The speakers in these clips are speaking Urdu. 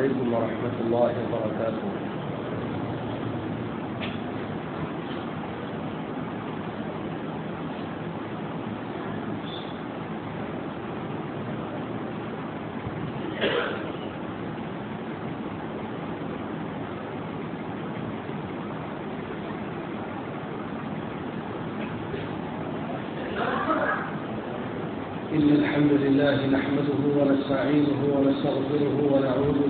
السلام عليكم ورحمة الله وبركاته إن الحمد لله نحمده ونستعينه ونستغفره ونعوذ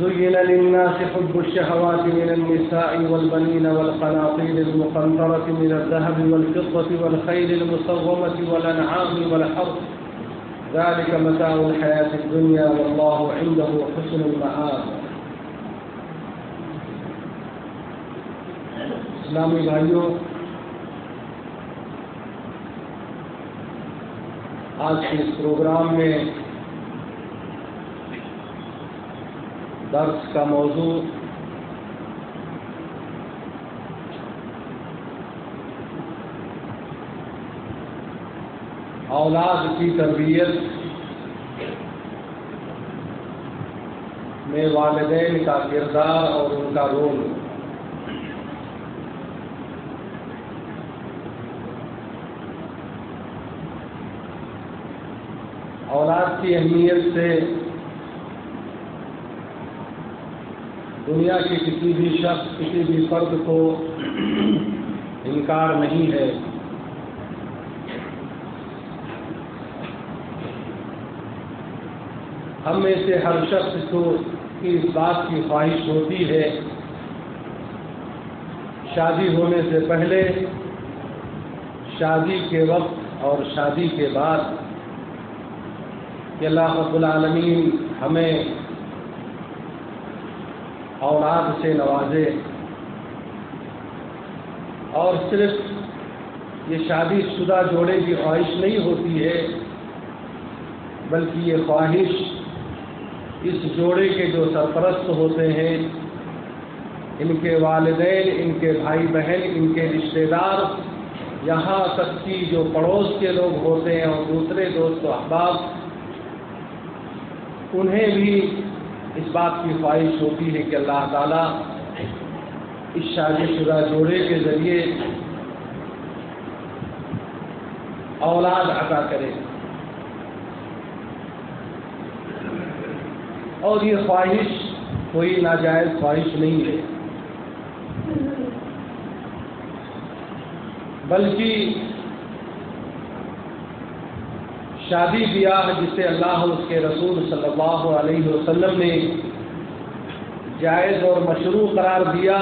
زين للناس حب الشهوات من النساء والبنين والقناطير المقنطرة من الذهب والفضة والخيل المصومة والأنعام والحرث. ذلك متاع الحياة الدنيا والله عنده حسن المآب. اسلامی بھائیوں آج کے اس پروگرام میں درس کا موضوع اولاد کی تربیت میں والدین کا کردار اور ان کا رول۔ اولاد کی اہمیت سے دنیا کے کسی بھی شخص، کسی بھی فرد کو انکار نہیں ہے۔ ہم میں سے ہر شخص کو اس بات کی خواہش ہوتی ہے، شادی ہونے سے پہلے، شادی کے وقت اور شادی کے بعد کہ اللہ رب العالمین ہمیں اولاد سے نوازے۔ اور صرف یہ شادی شدہ جوڑے کی خواہش نہیں ہوتی ہے، بلکہ یہ خواہش اس جوڑے کے جو سرپرست ہوتے ہیں، ان کے والدین، ان کے بھائی بہن، ان کے رشتہ دار، یہاں تک کی جو پڑوس کے لوگ ہوتے ہیں اور دوسرے دوست و احباب، انہیں بھی اس بات کی خواہش ہوتی ہے کہ اللہ تعالیٰ اس شادی شدہ جوڑے کے ذریعے اولاد عطا کرے۔ اور یہ خواہش کوئی ناجائز خواہش نہیں ہے۔ بلکہ شادی بیاہ جسے اللہ اور اس کے رسول صلی اللہ علیہ وسلم نے جائز اور مشروع قرار دیا،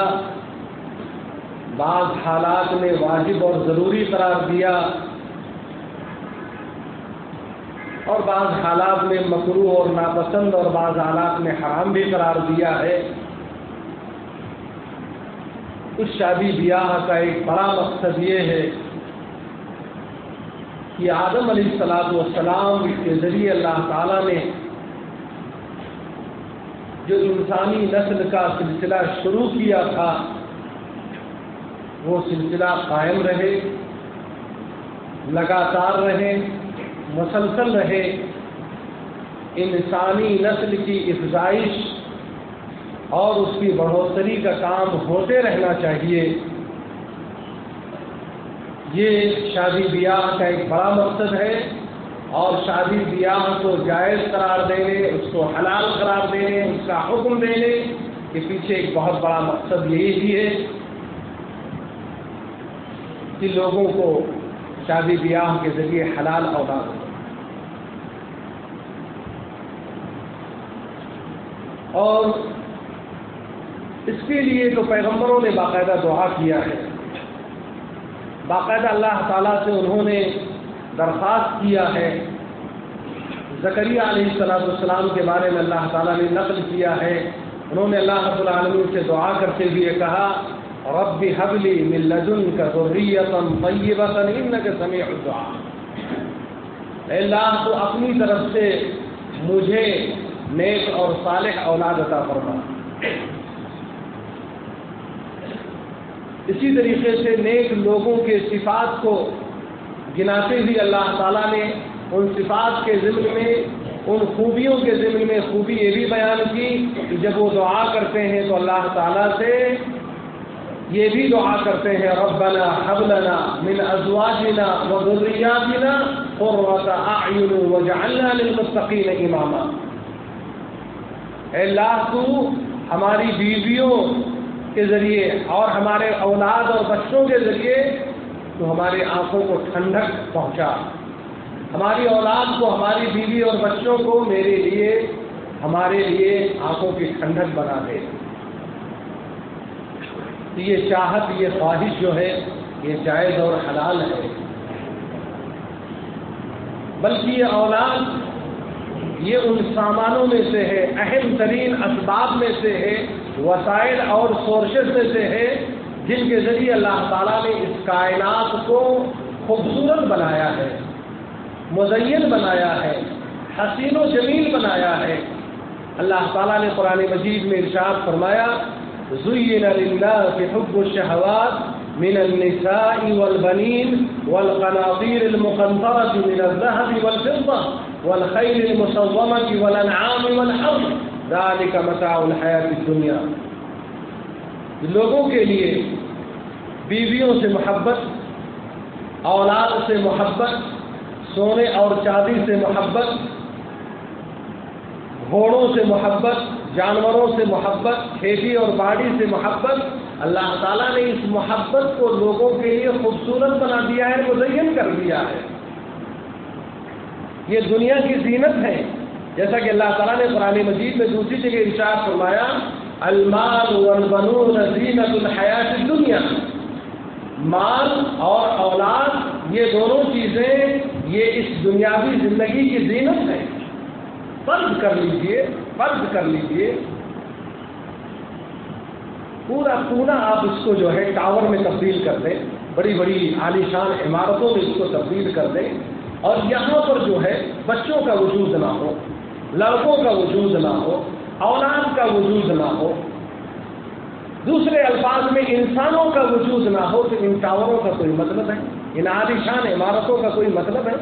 بعض حالات میں واجب اور ضروری قرار دیا اور بعض حالات میں مکرو اور ناپسند اور بعض حالات میں حرام بھی قرار دیا ہے۔ اس شادی بیاہ کا ایک بڑا مقصد یہ ہے کہ آدم علیہ السلاط والسلام کے ذریعے اللہ تعالیٰ نے جو انسانی نسل کا سلسلہ شروع کیا تھا، وہ سلسلہ قائم رہے، لگاتار رہے، مسلسل رہے۔ انسانی نسل کی افزائش اور اس کی بڑھوتری کا کام ہوتے رہنا چاہیے۔ یہ شادی بیاہ کا ایک بڑا مقصد ہے اور شادی بیاہ کو جائز قرار دینے، اس کو حلال قرار دینے، اس کا حکم دینے کے پیچھے ایک بہت بڑا مقصد یہی بھی ہے کہ لوگوں کو شادی بیاہ کے ذریعے حلال اولاد ہو۔ اور اس کے لیے جو پیغمبروں نے باقاعدہ دعا کیا ہے باقاعدہ اللہ تعالیٰ سے انہوں نے درخواست کیا ہے زکریہ علیہ السلاۃ السلام کے بارے میں اللہ تعالیٰ نے نقل کیا ہے۔ انہوں نے اللہ رب العالمین سے دعا کرتے ہوئے کہا، رب حبلی ملجن کا ضروریتم طیبتاً انک سمیع الدعا اے اللہ، تو اپنی طرف سے مجھے نیک اور صالح اولاد عطا فرما۔ اسی طریقے سے نیک لوگوں کے صفات کو گناتے ہوئے اللہ تعالیٰ نے ان صفات کے ضمن میں، ان خوبیوں کے ضمن میں خوبی یہ بھی بیان کی کہ جب وہ دعا کرتے ہیں تو اللہ تعالیٰ سے یہ بھی دعا کرتے ہیں، ربنا حبلنا من ازواجنا و ذریاتنا قرۃ اعین وجعلنا للمتقین اماما۔ اے اللہ تو ہماری بیویوں کے ذریعے اور ہمارے اولاد اور بچوں کے ذریعے تو ہماری آنکھوں کو ٹھنڈک پہنچا۔ ہماری اولاد کو، ہماری بیوی اور بچوں کو میرے لیے، ہمارے لیے آنکھوں کی ٹھنڈک بنا دے۔ یہ چاہت، یہ خواہش جو ہے، یہ جائز اور حلال ہے۔ بلکہ یہ اولاد، یہ ان سامانوں میں سے ہے، اہم ترین اسباب میں سے ہے۔ وسائل اور سورسز میں سے ہے جن کے ذریعے اللہ تعالیٰ نے اس کائنات کو خوبصورت بنایا ہے، مزین بنایا ہے، حسین و جمیل بنایا ہے۔ اللہ تعالیٰ نے قرآن مجید میں ارشاد فرمایا، زین للناس حب الشهوات من النساء والبنين والقناطير المقنطرة من الذهب والفضة والخيل المصومة والأنعام والحرث ذلك متاع الحیات الدنیا۔ لوگوں کے لیے بیویوں سے محبت، اولاد سے محبت، سونے اور چاندی سے محبت، گھوڑوں سے محبت، جانوروں سے محبت، کھیتی اور باڑی سے محبت۔ اللہ تعالیٰ نے اس محبت کو لوگوں کے لیے خوبصورت بنا دیا ہے، مزین کر دیا ہے۔ یہ دنیا کی زینت ہے۔ جیسا کہ اللہ تعالیٰ نے قرآن مجید میں دوسری جگہ ارشاد فرمایا، المال والبنون زینت الحیات دنیا مال اور اولاد، یہ دونوں چیزیں، یہ اس دنیاوی زندگی کی زینت ہے۔ فرض کر لیجیے، فرض کر لیجیے، پورا پورا آپ اس کو جو ہے ٹاور میں تبدیل کر دیں، بڑی بڑی عالیشان عمارتوں میں اس کو تبدیل کر دیں، اور یہاں پر جو ہے بچوں کا وجود نہ ہو۔ لڑکوں کا وجود نہ ہو، اولاد کا وجود نہ ہو، دوسرے الفاظ میں انسانوں کا وجود نہ ہو تو ان ٹاوروں کا کوئی مطلب ہے؟ ان عالیشان عمارتوں کا کوئی مطلب ہے؟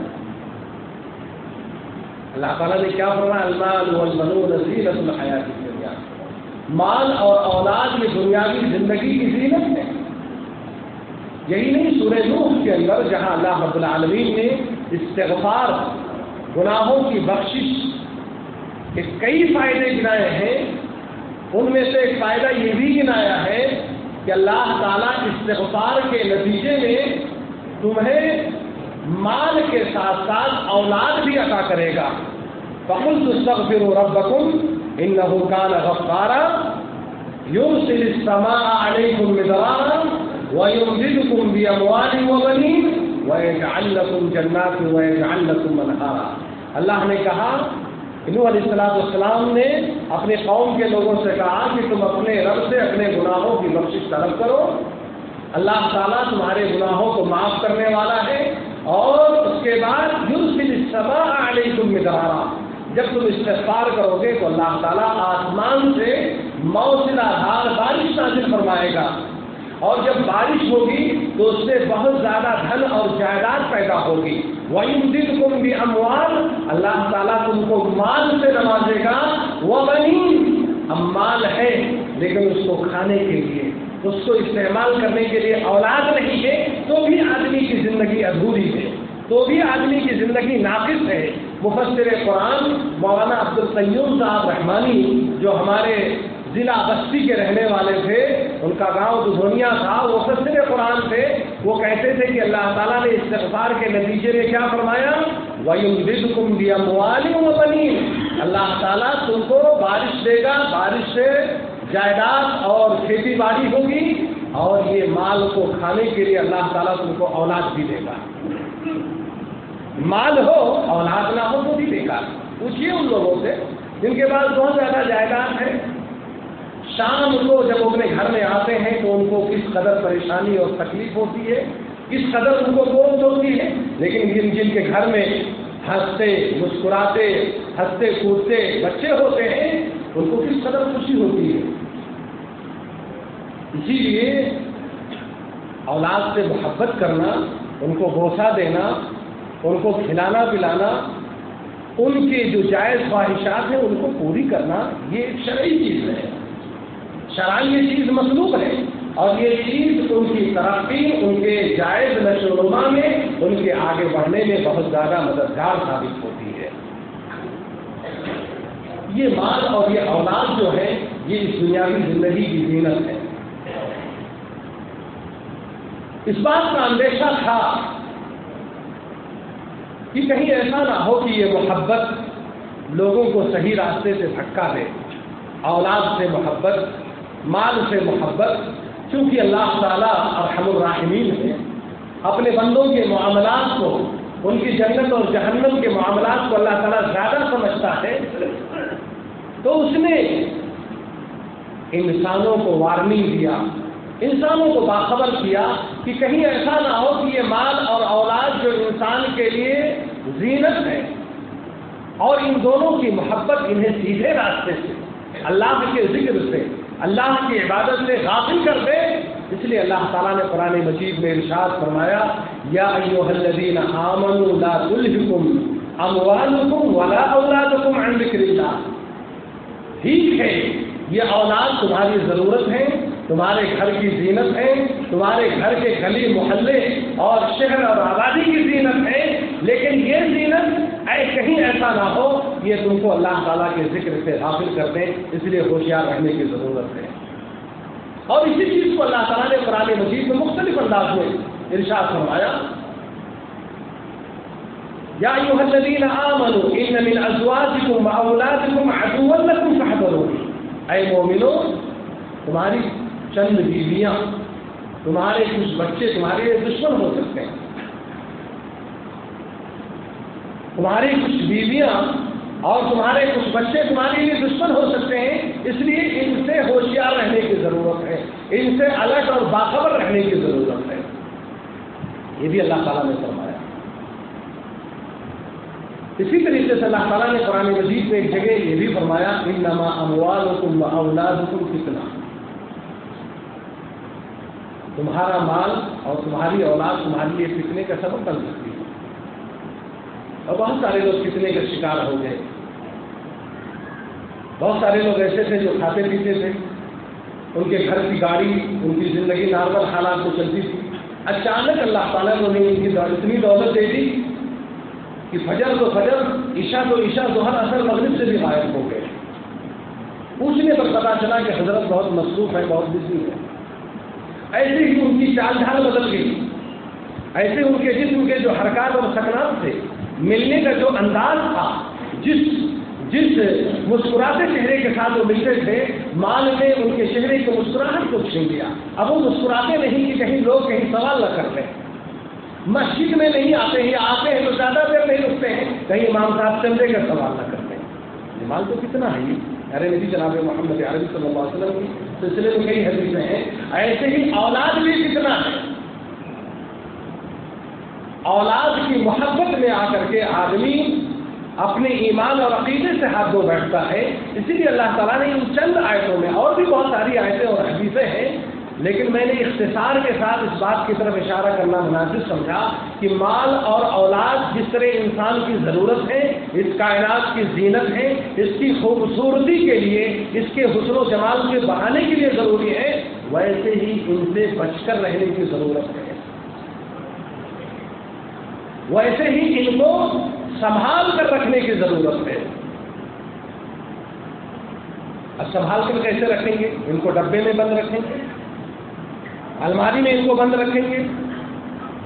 اللہ تعالیٰ نے کیا فرمایا؟ المال والبنون زینت الحیات الدنیا۔ مال اور اولاد یہ دنیاوی زندگی کی زینت ہے۔ یہی نہیں، سورہ نوح کے اندر جہاں اللہ رب العالمین نے استغفار، گناہوں کی بخشش کے کئی فائدے گنائے ہیں، ان میں سے ایک فائدہ یہ بھی گنایا ہے کہ اللہ تعالیٰ استغفار کے نتیجے میں تمہیں مال کے ساتھ ساتھ اولاد بھی عطا کرے گا۔ فقل تستغفر ربکم انه كان غفارا يرسل السماء عليكم مدرارا ويمددكم باموال وبنين ويجعل لكم جنات ويجعل لكم انهارا اللہ نے کہا نوح علیہ السلام السلام نے اپنے قوم کے لوگوں سے کہا کہ تم اپنے رب سے اپنے گناہوں کی بخشش طلب کرو۔ اللہ تعالیٰ تمہارے گناہوں کو معاف کرنے والا ہے اور اس کے بعد یوسف سبا علیکم مدارا جب تم استغفار کرو گے تو اللہ تعالیٰ آسمان سے موسلا دھار بارش نازل فرمائے گا۔ اور جب بارش ہوگی تو اس سے بہت زیادہ دھن اور جائیداد پیدا ہوگی۔ بھی اموال اللہ تعالیٰ تم کو مال سے نوازے گا وہ بنی اب مال ہے، لیکن اس کو کھانے کے لیے، اس کو استعمال کرنے کے لیے اولاد نہیں ہے، تو بھی آدمی کی زندگی ادھوری ہے۔ تو بھی آدمی کی زندگی ناقص ہے۔ مفسر قرآن مولانا عبد القیوم صاحب رحمانی، جو ہمارے ضلع بستی کے رہنے والے تھے، ان کا گاؤں دھونیا تھا، وہ مفسر قرآن تھے۔ وہ کہتے تھے کہ اللہ تعالیٰ نے استغفار کے نتیجے میں کیا فرمایا؟ وَيُمْدِدْكُمْ بِأَمْوَالٍ وَبَنِينَ۔ اللہ تعالیٰ تم کو بارش دے گا، بارش سے جائیداد اور کھیتی باڑی ہوگی اور یہ مال کو کھانے کے لیے اللہ تعالیٰ تم کو اولاد بھی دے گا۔ مال ہو، اولاد نہ ہو تو بھی بیکار۔ پوچھیے ان لوگوں سے، جن کے پاس بہت زیادہ جائیداد ہے۔ شام کو جب اپنے گھر میں آتے ہیں تو ان کو کس قدر پریشانی اور تکلیف ہوتی ہے؟ کس قدر ان کو بوجھ ہوتی ہے؟ لیکن جن جن کے گھر میں ہنستے، مسکراتے، ہنستے کودتے بچے ہوتے ہیں، ان کو کس قدر خوشی ہوتی ہے؟ اسی لیے اولاد سے محبت کرنا، ان کو بوسا دینا، ان کو کھلانا پلانا، ان کے جو جائز خواہشات ہیں ان کو پوری کرنا، یہ ایک شرعی چیز ہے۔ شرعی یہ چیز مطلوب ہے اور یہ چیز ان کی ترقی، ان کے جائز نشو نما میں، ان کے آگے بڑھنے میں بہت زیادہ مددگار ثابت ہوتی ہے۔ یہ مال اور یہ اولاد جو ہے، یہ اس دنیاوی زندگی کی زینت ہے۔ اس بات کا اندیشہ تھا کہ کہیں ایسا نہ ہو کہ یہ محبت لوگوں کو صحیح راستے سے دھکا دے، اولاد سے محبت مال سے محبت کیونکہ اللہ تعالیٰ ارحم الراحمین ہے۔ اپنے بندوں کے معاملات کو، ان کی جنت اور جہنم کے معاملات کو اللہ تعالیٰ زیادہ سمجھتا ہے۔ تو اس نے انسانوں کو وارننگ دیا، انسانوں کو باخبر کیا کہ کہیں ایسا نہ ہو کہ یہ مال اور اولاد جو انسان کے لیے زینت ہے، اور ان دونوں کی محبت انہیں سیدھے راستے سے، اللہ کے ذکر سے اللہ کی عبادت سے غافل کر دے۔ اس لیے اللہ تعالیٰ نے قرآن مجید میں ارشاد فرمایا، یا ایوہ الذین آمنوا لا تلہکم اموالکم ولا اولادکم عن ذکر اللہ۔ ٹھیک ہے، یہ اولاد تمہاری ضرورت ہے، تمہارے گھر کی زینت ہے، تمہارے گھر کے گلی محلے اور شہر اور آبادی کی زینت ہے، لیکن یہ زینت اے کہیں ایسا نہ ہو، یہ تم کو اللہ تعالیٰ کے ذکر سے حاصل کر دیں اس لیے ہوشیار رہنے کی ضرورت ہے۔ اور اسی چیز کو اللہ تعالیٰ نے قرآن مجید میں مختلف انداز میں ارشاد فرمایا۔ یا ایوہ الذین آمنوا، ان من ازواجکم و اولادکم عدوا لکم فحضروا اے مومنو تمہاری چند بیویاں، تمہارے کچھ بچے تمہارے لیے دشمن ہو سکتے ہیں۔ تمہاری کچھ بیویاں اور تمہارے کچھ بچے تمہارے لیے دشمن ہو سکتے ہیں، اس لیے ان سے ہوشیار رہنے کی ضرورت ہے۔ ان سے الگ اور باخبر رہنے کی ضرورت ہے۔ یہ بھی اللہ تعالیٰ نے فرمایا۔ اسی طریقے سے اللہ تعالیٰ نے قرآن مجید میں ایک جگہ یہ بھی فرمایا ان نما اموال اولاد کتنا تمہارا مال اور تمہاری اولاد تمہارے لیے فتنے کا سبب بن سکتی ہے۔ اور بہت سارے لوگ فتنے کا شکار ہو گئے۔ بہت سارے لوگ ایسے تھے جو کھاتے پیتے تھے۔ ان کے گھر کی گاڑی، ان کی زندگی نارمل حالات کو چلتی تھی۔ اچانک اللہ تعالیٰ نے ان کی اتنی دولت دے دی کہ فجر تو فجر، عشاء تو عشاء ظہر اثر مغرب سے بھی غائب ہو گئے۔ پوچھنے پر پتا چلا کہ حضرت بہت مصروف ہے بہت بزی ہے ایسے ہی ان کی چال ڈھال بدل گئی۔ ایسے ان کے جسم کے جو حرکات اور سکنات تھے ملنے کا جو انداز تھا، جس جس مسکراتے چہرے کے ساتھ وہ ملتے تھے، مال نے ان کے چہرے کو مسکراہٹ کو چھین دیا اب وہ مسکراتے نہیں کہ کہیں لوگ کہیں سوال نہ کرتے۔ مسجد میں نہیں آتے ہیں آتے ہیں تو زیادہ دیر نہیں رکتے ہیں، کہیں امام صاحب چندے کا سوال نہ کرتے۔ ہیں مال تو کتنا ہے یہ؟ ارے نبی جناب محمد عربی صلی اللہ علیہ وسلم کی سلسلے میں کئی حدیثیں ہیں، ایسے ہی اولاد بھی کتنا ہے؟ اولاد کی محبت میں آ کر کے آدمی اپنے ایمان اور عقیدے سے ہاتھ دھو بیٹھتا ہے۔ اسی لیے اللہ تعالیٰ نے ان چند آیتوں میں، اور بھی بہت ساری آیتیں اور حدیثیں ہیں، لیکن میں نے اختصار کے ساتھ اس بات کی طرف اشارہ کرنا مناسب سمجھا کہ مال اور اولاد جس طرح انسان کی ضرورت ہے، اس کائنات کی زینت ہے، اس کی خوبصورتی کے لیے، اس کے حسن و جمال کے بڑھانے کے لیے ضروری ہے، ویسے ہی ان سے بچ کر رہنے کی ضرورت ہے۔ ویسے ہی ان کو سنبھال کر رکھنے کی ضرورت ہے۔ اب سنبھال کر کیسے رکھیں گے؟ ان کو ڈبے میں بند رکھیں گے۔ الماری میں ان کو بند رکھیں گے۔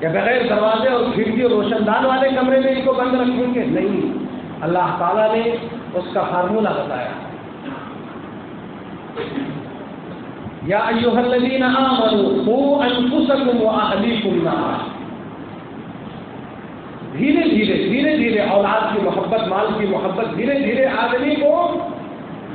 یا بغیر دروازے اور کھڑکی اور روشن دان والے کمرے میں ان کو بند رکھیں گے؟ نہیں۔ اللہ تعالیٰ نے اس کا فارمولہ بتایا۔ یا ایوہ الذین آمنوا انفسکم و اہلیکم نارا۔ دھیرے دھیرے دھیرے دھیرے اولاد کی محبت، مال کی محبت دھیرے دھیرے آدمی کو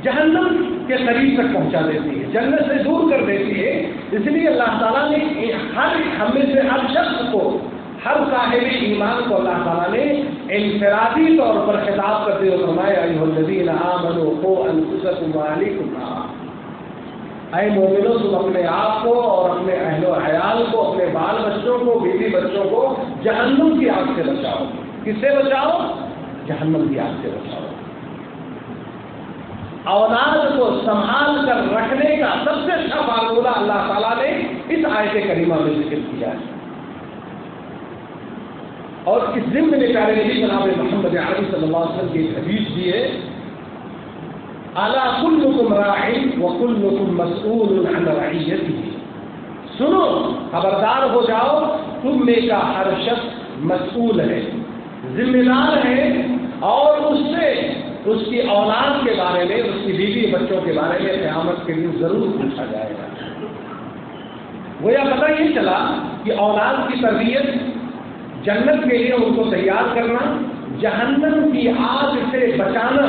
جہنم کے قریب تک پہنچا دیتی ہے، جنت سے دور کر دیتی ہے۔ اس لیے اللہ تعالیٰ نے ہر ہم سے ہر شخص کو، ہر صاحب ایمان کو اللہ تعالیٰ نے انفرادی طور پر خطاب کرتے ہوئے فرمایا اے مومنو تم اپنے آپ کو اور اپنے اہل و حیال کو، اپنے بال بچوں کو، بیوی بچوں کو جہنم کی آگ سے بچاؤ۔ کس سے بچاؤ؟ جہنم کی آگ سے بچاؤ۔ اولاد کو سنبھال کر رکھنے کا سب سے اچھا فارمولہ اللہ تعالیٰ نے اس آیت کریمہ میں ذکر کیا ہے۔ اور اس دن میں پیارے نبی جناب محمد عربی صلی اللہ علیہ وسلم کی حدیث دی ہے۔ اعلیٰ کل حکم راہ و کل حکم سنو، خبردار ہو جاؤ، تم میں کا ہر شخص مسئول ہے، ذمہ دار ہے، اور اس سے اس کی اولاد کے بارے میں، اس کی بیوی بچوں کے بارے میں قیامت کے لیے ضرور پوچھا جائے گا۔ وہ یہ پتہ یہ چلا کہ اولاد کی تربیت جنت کے لیے ان کو تیار کرنا، جہنم کی آگ سے بچانا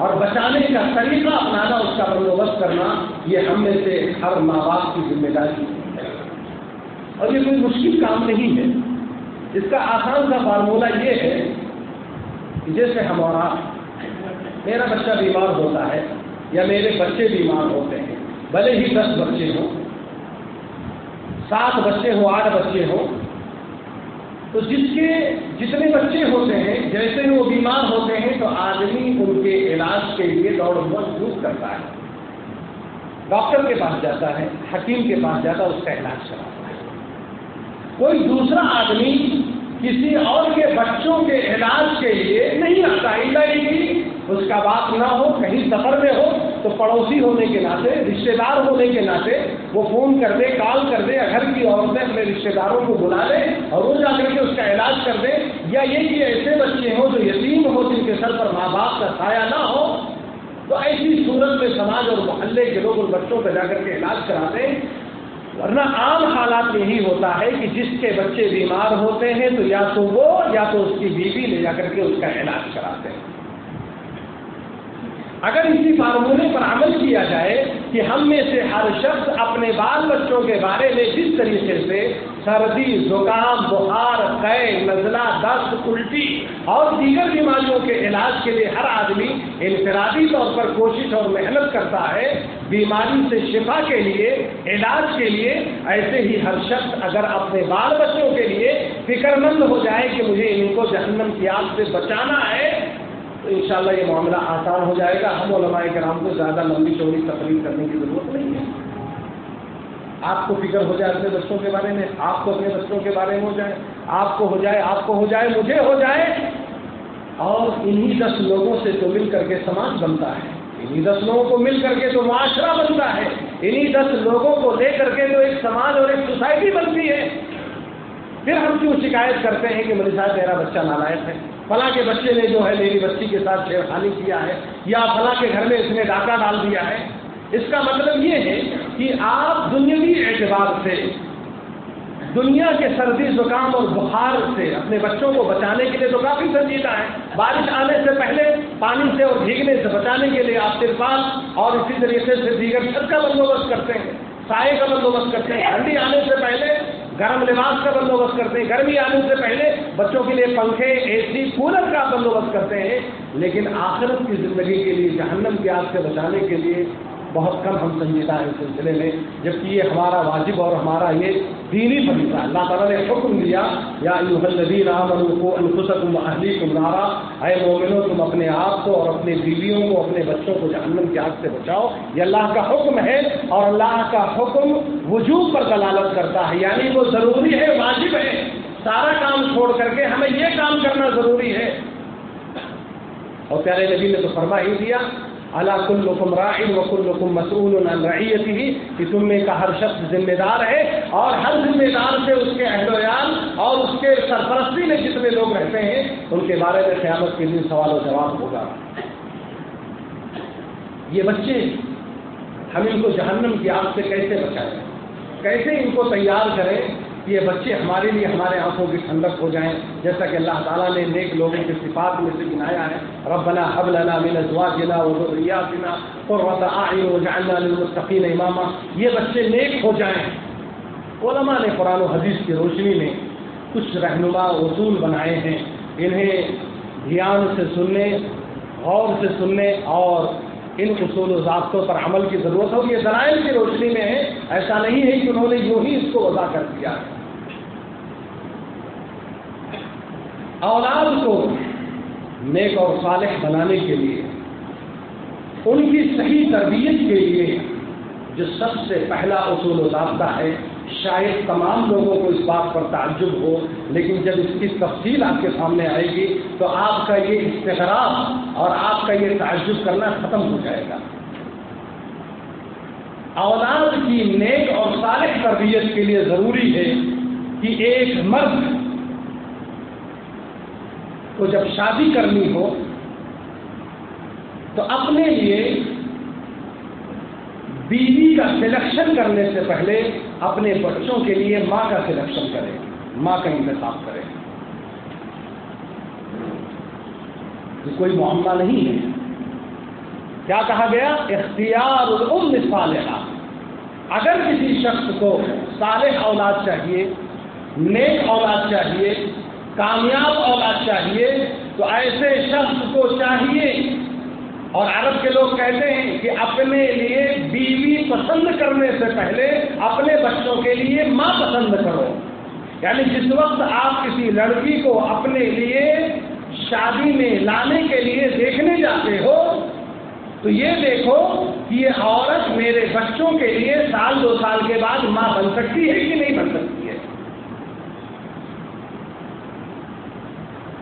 اور بچانے کا طریقہ اپنانا، اس کا بندوبست کرنا، یہ ہم میں سے ہر ماں باپ کی ذمہ داری ہے۔ اور یہ کوئی مشکل کام نہیں ہے۔ اس کا آسان کا فارمولہ یہ ہے جیسے ہمارا میرا بچہ بیمار ہوتا ہے یا میرے بچے بیمار ہوتے ہیں، بھلے ہی دس بچے ہوں، سات بچے ہوں، آٹھ بچے ہوں تو جس کے جتنے بچے ہوتے ہیں، جیسے وہ بیمار ہوتے ہیں، تو آدمی ان کے علاج کے لیے دوڑ محسوس کرتا ہے۔ ڈاکٹر کے پاس جاتا ہے، حکیم کے پاس جاتا ہے، اس کا علاج کراتا ہے۔ کوئی دوسرا آدمی کسی اور کے بچوں کے علاج کے لیے نہیں آتا ہی اس کا بات نہ ہو، کہیں سفر میں ہو، تو پڑوسی ہونے کے ناطے رشتے دار ہونے کے ناطے وہ فون کر دے، کال کر دے گھر کی عورتیں اپنے رشتے داروں کو بلا لے اور وہ جا کر کے اس کا علاج کر دے یا یہ کہ ایسے بچے ہوں جو یتیم ہو جن کے سر پر ماں باپ کا سایہ نہ ہو، تو ایسی صورت میں سماج اور محلے کے لوگ ان بچوں پہ جا کر کے علاج کراتے ورنہ عام حالات یہی ہوتا ہے کہ جس کے بچے بیمار ہوتے ہیں تو یا تو وہ یا تو اس کی بیوی لے جا کر کے اس کا علاج کراتے ہیں اگر اسی فارمولے پر عمل کیا جائے کہ ہم میں سے ہر شخص اپنے بال بچوں کے بارے میں جس طریقے سے سردی، زکام، بخار قید نزلہ، دست، الٹی اور دیگر بیماریوں کے علاج کے لیے ہر آدمی انفرادی طور پر کوشش اور محنت کرتا ہے، بیماری سے شفا کے لیے، علاج کے لیے، ایسے ہی ہر شخص اگر اپنے بال بچوں کے لیے فکر مند ہو جائے کہ مجھے ان کو جہنم کی آگ سے بچانا ہے تو انشاءاللہ یہ معاملہ آسان ہو جائے گا۔ ہم علماء کرام کو زیادہ لمبی چوڑی تقریر کرنے کی ضرورت نہیں ہے۔ آپ کو فکر ہو جائے اپنے بچوں کے بارے میں، آپ کو اپنے بچوں کے بارے میں ہو جائے، آپ کو ہو جائے، آپ کو ہو جائے، مجھے ہو جائے۔ اور انہی دس لوگوں سے تو مل کر کے سماج بنتا ہے۔ انہی دس لوگوں کو مل کر کے تو معاشرہ بنتا ہے۔ انہی دس لوگوں کو لے کر کے تو ایک سماج اور ایک سوسائٹی بنتی ہے۔ پھر ہم کیوں شکایت کرتے ہیں کہ میرے ساتھ میرا بچہ نالائق ہے؟ فلاں کے بچے نے جو ہے میری بچی کے ساتھ چھیڑخانی کیا ہے یا فلاں کے گھر میں اس نے ڈاکہ ڈال دیا ہے۔ اس کا مطلب یہ ہے کہ آپ دنیاوی اعتبار سے، دنیا کے سردی زکام اور بخار سے اپنے بچوں کو بچانے کے لیے تو کافی سنجیدہ ہے۔ بارش آنے سے پہلے، پانی سے اور بھیگنے سے بچانے کے لیے آپ ترپال اور اسی طریقے سے دیگر چھت کا بندوبست کرتے ہیں، سائے کا بندوبست کرتے ہیں۔ ٹھنڈی آنے سے پہلے گرم لباس کا بندوبست کرتے ہیں۔ گرمی آنے سے پہلے بچوں کے لیے پنکھے، اے سی، کولر کا بندوبست کرتے ہیں۔ لیکن آخرت کی زندگی کے لیے، جہنم کی آگ سے بچانے کے لیے بہت کم ہم سنجیدہ ہیں اس سلسلے میں، جبکہ یہ ہمارا واجب اور ہمارا یہ دینی فریضہ۔ ہے اللہ تعالیٰ نے حکم دیا، یا الدین کو الخصم اہلی تم نارا۔ اے مومنو تم اپنے آپ کو اور اپنے بیویوں کو، اپنے بچوں کو جہنم کی آگ سے بچاؤ۔ یہ اللہ کا حکم ہے اور اللہ کا حکم وجوب پر دلالت کرتا ہے۔ یعنی وہ ضروری ہے، واجب ہے۔ سارا کام چھوڑ کر کے ہمیں یہ کام کرنا ضروری ہے۔ اور پیارے نبی نے تو فرما ہی دیا اللہ کل لکم راحل و کل لکم مسعول الرعیت ہی کہ تم میں کا ہر شخص ذمہ دار ہے اور ہر ذمہ دار سے اس کے اہل ویال اور اس کے سرپرستی میں جتنے لوگ رہتے ہیں، ان کے بارے میں قیامت کے دن سوال و جواب ہوگا۔ یہ بچے ہم ان کو جہنم کی آگ سے کیسے بچائیں؟ کیسے ان کو تیار کریں؟ یہ بچے ہمارے لیے ہمارے آنکھوں کی ٹھنڈک ہو جائیں، جیسا کہ اللہ تعالیٰ نے نیک لوگوں کے صفات میں سے گنایا ہے۔ ربنا حب لنا من ازواجنا و ذریاتنا قرۃ اعین وجعلنا للمتقین اماما۔ یہ بچے نیک ہو جائیں۔ علماء نے قرآن و حدیث کی روشنی میں کچھ رہنما اصول بنائے ہیں۔ انہیں دھیان سے سننے، غور سے سننے اور ان اصول و ضابطوں پر عمل کی ضرورت ہوگی یہ دلائل کی روشنی میں ہے۔ ایسا نہیں ہے کہ انہوں نے یوں ہی اس کو وضع کر دیا۔ اولاد کو نیک اور صالح بنانے کے لیے، ان کی صحیح تربیت کے لیے جو سب سے پہلا اصول و ضابطہ ہے شاید تمام لوگوں کو اس بات پر تعجب ہو، لیکن جب اس کی تفصیل آپ کے سامنے آئے گی تو آپ کا یہ استغراب اور آپ کا یہ تعجب کرنا ختم ہو جائے گا۔ اولاد کی نیک اور صالح تربیت کے لیے ضروری ہے کہ ایک مرد کو جب شادی کرنی ہو، تو اپنے لیے بیوی کا سلیکشن کرنے سے پہلے اپنے بچوں کے لیے ماں کا سلیکشن کرے، ماں کا انتخاب کرے۔ یہ کوئی معاملہ نہیں ہے۔ کیا کہا گیا؟ اختیار الام صالحہ۔ اگر کسی شخص کو صالح اولاد چاہیے، نیک اولاد چاہیے، کامیاب اولاد چاہیے، تو ایسے شخص کو چاہیے اور عرب کے لوگ کہتے ہیں کہ اپنے لیے بیوی پسند کرنے سے پہلے اپنے بچوں کے لیے ماں پسند کرو۔ یعنی جس وقت آپ کسی لڑکی کو اپنے لیے شادی میں لانے کے لیے دیکھنے جاتے ہو، تو یہ دیکھو کہ یہ عورت میرے بچوں کے لیے سال دو سال کے بعد ماں بن سکتی ہے کہ نہیں بن سکتی ہے۔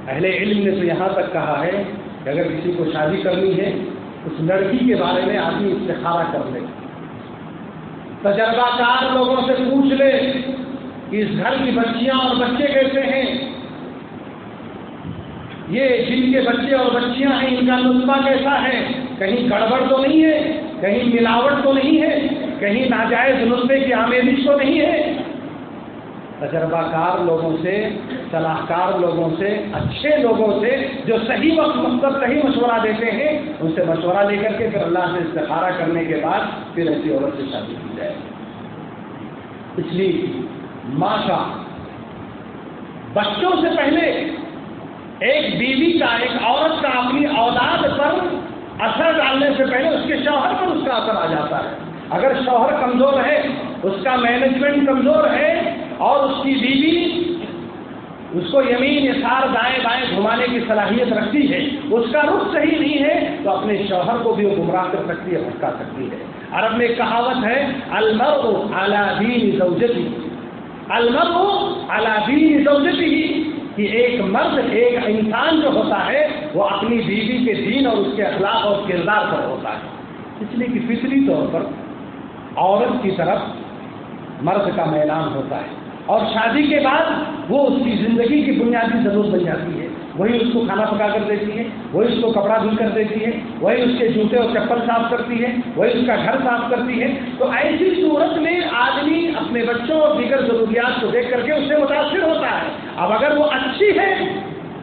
اہل علم نے تو یہاں تک کہا ہے کہ اگر کسی کو شادی کرنی ہے، اس لڑکی کے بارے میں آدمی استخارہ کر لے۔ تجربہ کار لوگوں سے پوچھ لے کہ اس گھر کی بچیاں اور بچے کیسے ہیں؟ یہ جن کے بچے اور بچیاں ہیں، ان کا نسخہ کیسا ہے؟ کہیں گڑبڑ تو نہیں ہے، کہیں ملاوٹ تو نہیں ہے، کہیں ناجائز نسخے کی آمیزش تو نہیں ہے۔ تجربہ کار لوگوں سے صلاح کار لوگوں سے، اچھے لوگوں سے جو صحیح وقت مقصد صحیح مشورہ دیتے ہیں، ان سے مشورہ لے کر کے پھر اللہ سے استخارہ کرنے کے بعد پھر ایسی عورت سے شادی کی جائے۔ اس لیے ماں کا بچوں سے پہلے ایک بیوی کا، ایک عورت کا اپنی اولاد پر اثر ڈالنے سے پہلے اس کے شوہر پر اس کا اثر آ جاتا ہے۔ اگر شوہر کمزور ہے، اس کا مینجمنٹ کمزور ہے اور اس کی بیوی اس کو یمین یسار دائیں بائیں گھمانے کی صلاحیت رکھتی ہے۔ اس کا رخ صحیح نہیں ہے تو اپنے شوہر کو بھی وہ گمراہ کر سکتی ہے، بھٹکا سکتی ہے۔ عرب میں کہاوت ہے المر دین زوجتی۔ المر دین زوجتی کہ ایک مرد، ایک انسان جو ہوتا ہے، وہ اپنی بیوی کے دین اور اس کے اخلاق اور کردار پر ہوتا ہے۔ اس لیے کہ فطری طور پر عورت کی طرف مرد کا میلان ہوتا ہے۔ اور شادی کے بعد وہ اس کی زندگی کی بنیادی ضرورت بن جاتی ہے۔ وہی اس کو کھانا پکا کر دیتی ہے، وہی اس کو کپڑا دھل کر دیتی ہے، وہی اس کے جوتے اور چپل صاف کرتی ہے، وہی اس کا گھر صاف کرتی ہے۔ تو ایسی صورت میں آدمی اپنے بچوں اور دیگر ضروریات کو دیکھ کر کے اس سے متاثر ہوتا ہے۔ اب اگر وہ اچھی ہے،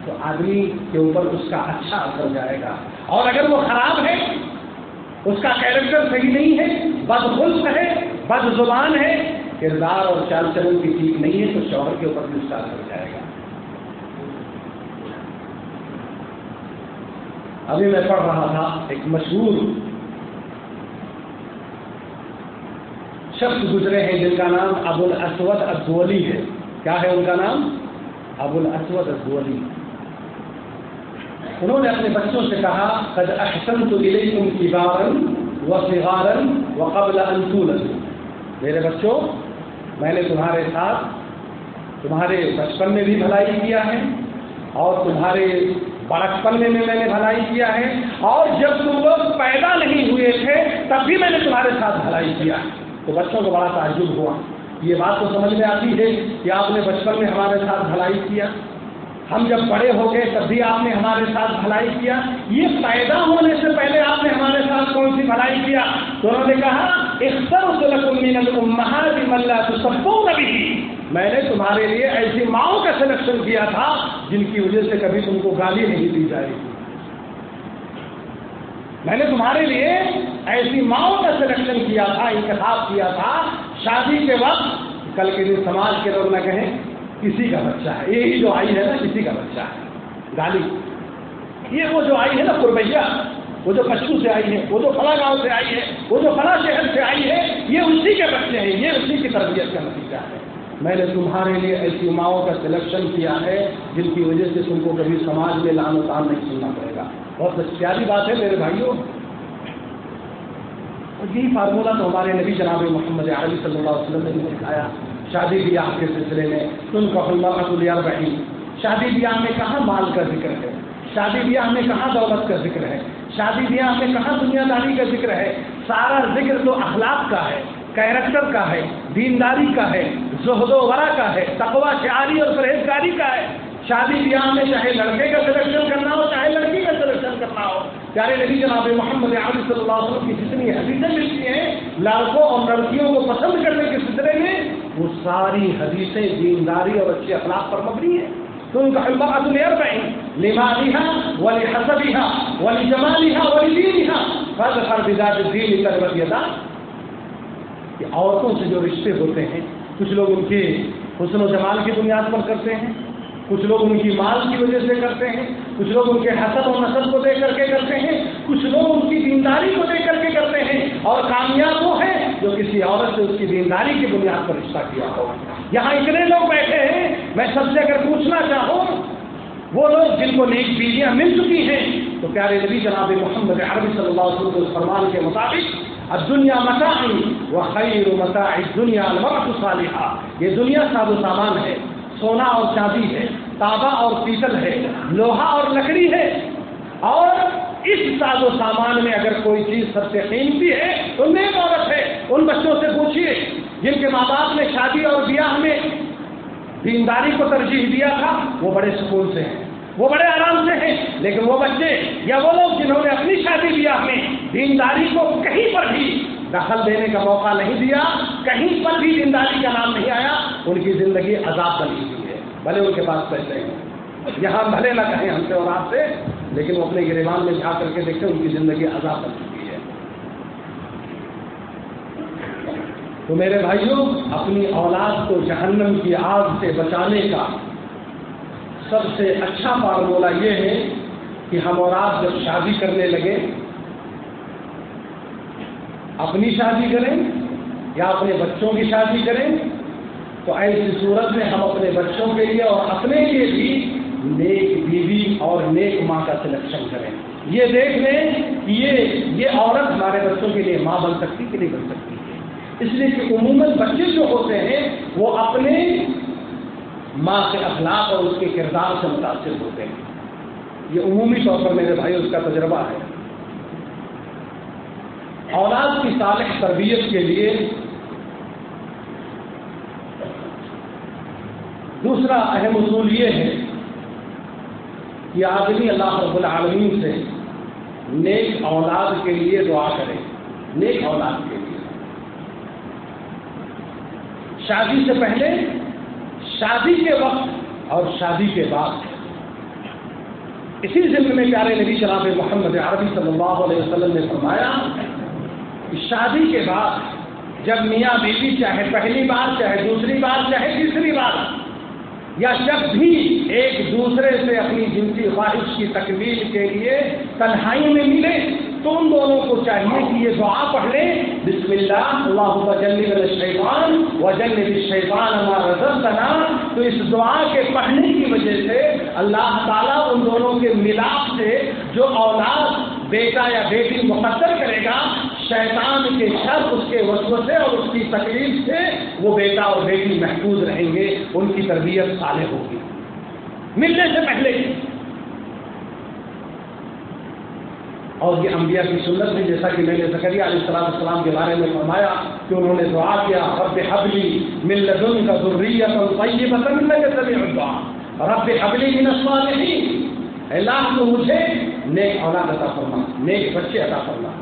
تو آدمی کے اوپر اس کا اچھا اثر جائے گا۔ اور اگر وہ خراب ہے، اس کا کیریکٹر صحیح نہیں ہے بد خلق ہے بد زبان ہے کردار اور چال چلن کی ٹھیک نہیں ہے تو شوہر کے اوپر بھی اس کا اثر جائے گا۔ ابھی میں پڑھ رہا تھا ایک مشہور شخص گزرے ہیں جن کا نام ابو الاسود ادولی ہے۔ کیا ہے ان کا نام؟ ابو الاسود ادولی انہوں نے اپنے بچوں سے کہا، قد احسنت الیکم کبارا وصغارا وقبل ان تولدوا میرے بچوں میں نے تمہارے ساتھ تمہارے بچپن میں بھی بھلائی کیا ہے اور تمہارے بڑکپن میں میں نے بھلائی کیا ہے اور جب تم لوگ پیدا نہیں ہوئے تھے تب بھی میں نے تمہارے ساتھ بھلائی کیا ہے۔ تو بچوں کو بڑا تعجب ہوا۔ یہ بات تو سمجھ میں آتی ہے کہ آپ نے بچپن میں ہمارے ساتھ بھلائی کیا۔ ہم جب بڑے ہو گئے تب بھی آپ نے ہمارے ساتھ بھلائی کیا۔ یہ پیدا ہونے سے پہلے آپ نے ہمارے ساتھ کون سی بھلائی کیا؟ تو انہوں نے کہا میں نے تمہارے لیے ایسی ماؤں کا سلیکشن کیا تھا جن کی وجہ سے کبھی تم کو گالی نہیں دی جائے گی۔ میں نے تمہارے لیے ایسی ماؤں کا سلیکشن کیا تھا، انتخاب کیا تھا۔ شادی کے وقت کل کے دن سماج کے لوگ نہ کہیں، کسی کا بچہ ہے۔ یہی جو آئی ہے نا، کسی کا بچہ ہے۔ گالی۔ یہ وہ جو آئی ہے نا قربیا وہ جو کچو سے آئی ہے، وہ جو فلاں گاؤں سے آئی ہے، وہ جو فلاں شہر سے آئی ہے، یہ اسی کے بچے ہیں، یہ اسی کی تربیت کا نتیجہ ہے۔ میں نے تمہارے لیے ایسی ماؤں کا سلیکشن کیا ہے، جن کی وجہ سے تم کو کبھی سماج میں لان و تان نہیں سننا پڑے گا۔ بہت پیاری بات ہے میرے بھائیوں۔ یہی فارمولہ تو ہمارے نبی جناب محمد علی صلی اللہ علیہ وسلم نے سکھایا۔ شادی بیاہ کے سلسلے میں تم کو اللہ بہی شادی بیاہ میں کہاں مال کا ذکر ہے؟ شادی بیاہ میں کہاں دولت کا ذکر ہے؟ شادی بیاہ میں کہاں دنیا داری کا ذکر ہے؟ سارا ذکر تو اخلاق کا ہے کیریکٹر کا ہے، دینداری کا ہے، زہد و ورا کا ہے تقوا شعاری اور پرہیزگاری کا ہے۔ شادی بیاہ میں چاہے لڑکے کا سلیکشن کرنا ہو، چاہے لڑکی کا سلیکشن کرنا ہو۔ پیارے نبی جناب محمد علی صلی اللہ علیہ وسلم کی جتنی حدیثیں ملتی ہیں، لڑکوں اور لڑکیوں کو پسند کرنے کے سلسلے میں وہ ساری حدیثیں دینداری اور اچھے اخلاق پر مبنی ہیں۔ تنكح المرأة لأربع، لمالها ولحسبها ولجمالها ولدينها. ولی حسبیہ ولی جمالیہ ولی فرد ذات دین تربت کہ عورتوں سے جو رشتے ہوتے ہیں، کچھ لوگ ان کے حسن و جمال کی بنیاد پر کرتے ہیں کچھ لوگ ان کی مال کی وجہ سے کرتے ہیں، کچھ لوگ ان کے حسد و نسل کو دیکھ کر کے کرتے ہیں، کچھ لوگ ان کی دینداری کو دیکھ کر کے کرتے ہیں اور کامیاب وہ ہے جو کسی عورت سے اس کی دینداری کی بنیاد پر رشتہ کیا ہو۔ یہاں اتنے لوگ بیٹھے ہیں، میں سب سے اگر پوچھنا چاہوں، وہ لوگ جن کو نیک بیویاں مل چکی ہیں، تو پیارے نبی جناب محمد عربی صلی اللہ علیہ وسلم فرمان کے مطابق اب دنیا مساحی وہ خیر مساح دنیا صالحہ یہ دنیا ساد و سامان ہے۔ سونا اور چاندی ہے، تابا اور پیتل ہے، لوہا اور لکڑی ہے۔ اور اس ساز و سامان میں اگر کوئی چیز سب سے قیمتی ہے، تو نیک عورت ہے۔ ان بچوں سے پوچھیے جن کے ماں باپ نے شادی اور بیاہ میں دینداری کو ترجیح دیا تھا، وہ بڑے سکون سے ہیں۔ وہ بڑے آرام سے ہیں، لیکن وہ بچے یا وہ لوگ جنہوں نے اپنی شادی بیاہ میں دینداری کو کہیں پر بھی دخل دینے کا موقع نہیں دیا، کہیں پر بھی دینداری کا نام نہیں آیا، ان کی زندگی عذاب بنی ہوئی ہے۔ بھلے ان کے پاس پیسے ہیں۔ یہاں بھلے نہ کہیں ہم سے اور آپ سے، لیکن وہ اپنے گریبان میں جا کر کے دیکھتے ان کی زندگی عذاب بن چکی ہے۔ تو میرے بھائیوں، اپنی اولاد کو جہنم کی آگ سے بچانے کا سب سے اچھا فارمولہ یہ ہے کہ ہم اور آپ جب شادی کرنے لگے اپنی شادی کریں یا اپنے بچوں کی شادی کریں، تو ایسی صورت میں ہم اپنے بچوں کے لیے اور اپنے لیے بھی نیک بیوی اور نیک ماں کا سلیکشن کریں۔ یہ دیکھ لیں کہ یہ یہ عورت ہمارے بچوں کے لیے ماں بن سکتی کہ نہیں بن سکتی۔ اس لیے کہ عموماً بچے جو ہوتے ہیں، وہ اپنے ماں کے اخلاق اور اس کے کردار سے متاثر ہوتے ہیں۔ یہ عمومی طور پر میرے بھائی اس کا تجربہ ہے۔ اولاد کی صالح تربیت کے لیے۔ دوسرا اہم اصول یہ ہے کہ آدمی اللہ رب العالمین سے نیک اولاد کے لیے دعا کرے۔ نیک اولاد کے لیے۔ شادی سے پہلے، شادی کے وقت اور شادی کے بعد۔ اسی ضمن میں پیارے نبی جناب محمد عربی صلی اللہ علیہ وسلم نے فرمایا شادی کے بعد جب میاں بیوی چاہے پہلی بار چاہے دوسری بار چاہے تیسری بار، یا جب بھی ایک دوسرے سے اپنی جنسی خواہش کی تکمیل کے لیے تنہائی میں ملے، تو ان دونوں کو چاہیے کہ یہ دعا پڑھ لیں، بسم اللہ اللہ جل شیفان و جل شیفان ہمارا تو اس دعا کے پڑھنے کی وجہ سے اللہ تعالیٰ ان دونوں کے ملاپ سے جو اولاد بیٹا یا بیٹی مقدر کرے گا شیطان کے شر اس کے وسوسے اور اس کی تکلیف سے وہ بیٹا اور بیٹی محفوظ رہیں گے، ان کی تربیت صالح ہوگی۔ ملنے سے پہلے۔ اور یہ انبیاء کی سنت میں جیسا کہ میں نے زکریہ علیہ السلام السلام کے بارے میں فرمایا کہ انہوں نے دعا کیا، رب حبلی من لدن کا ضروریت اور طیبہ سمجھنے دعا رب حبلی من الصالحین اللہ کو مجھے نیک اولاد عطا فرما، نیک بچے عطا فرما۔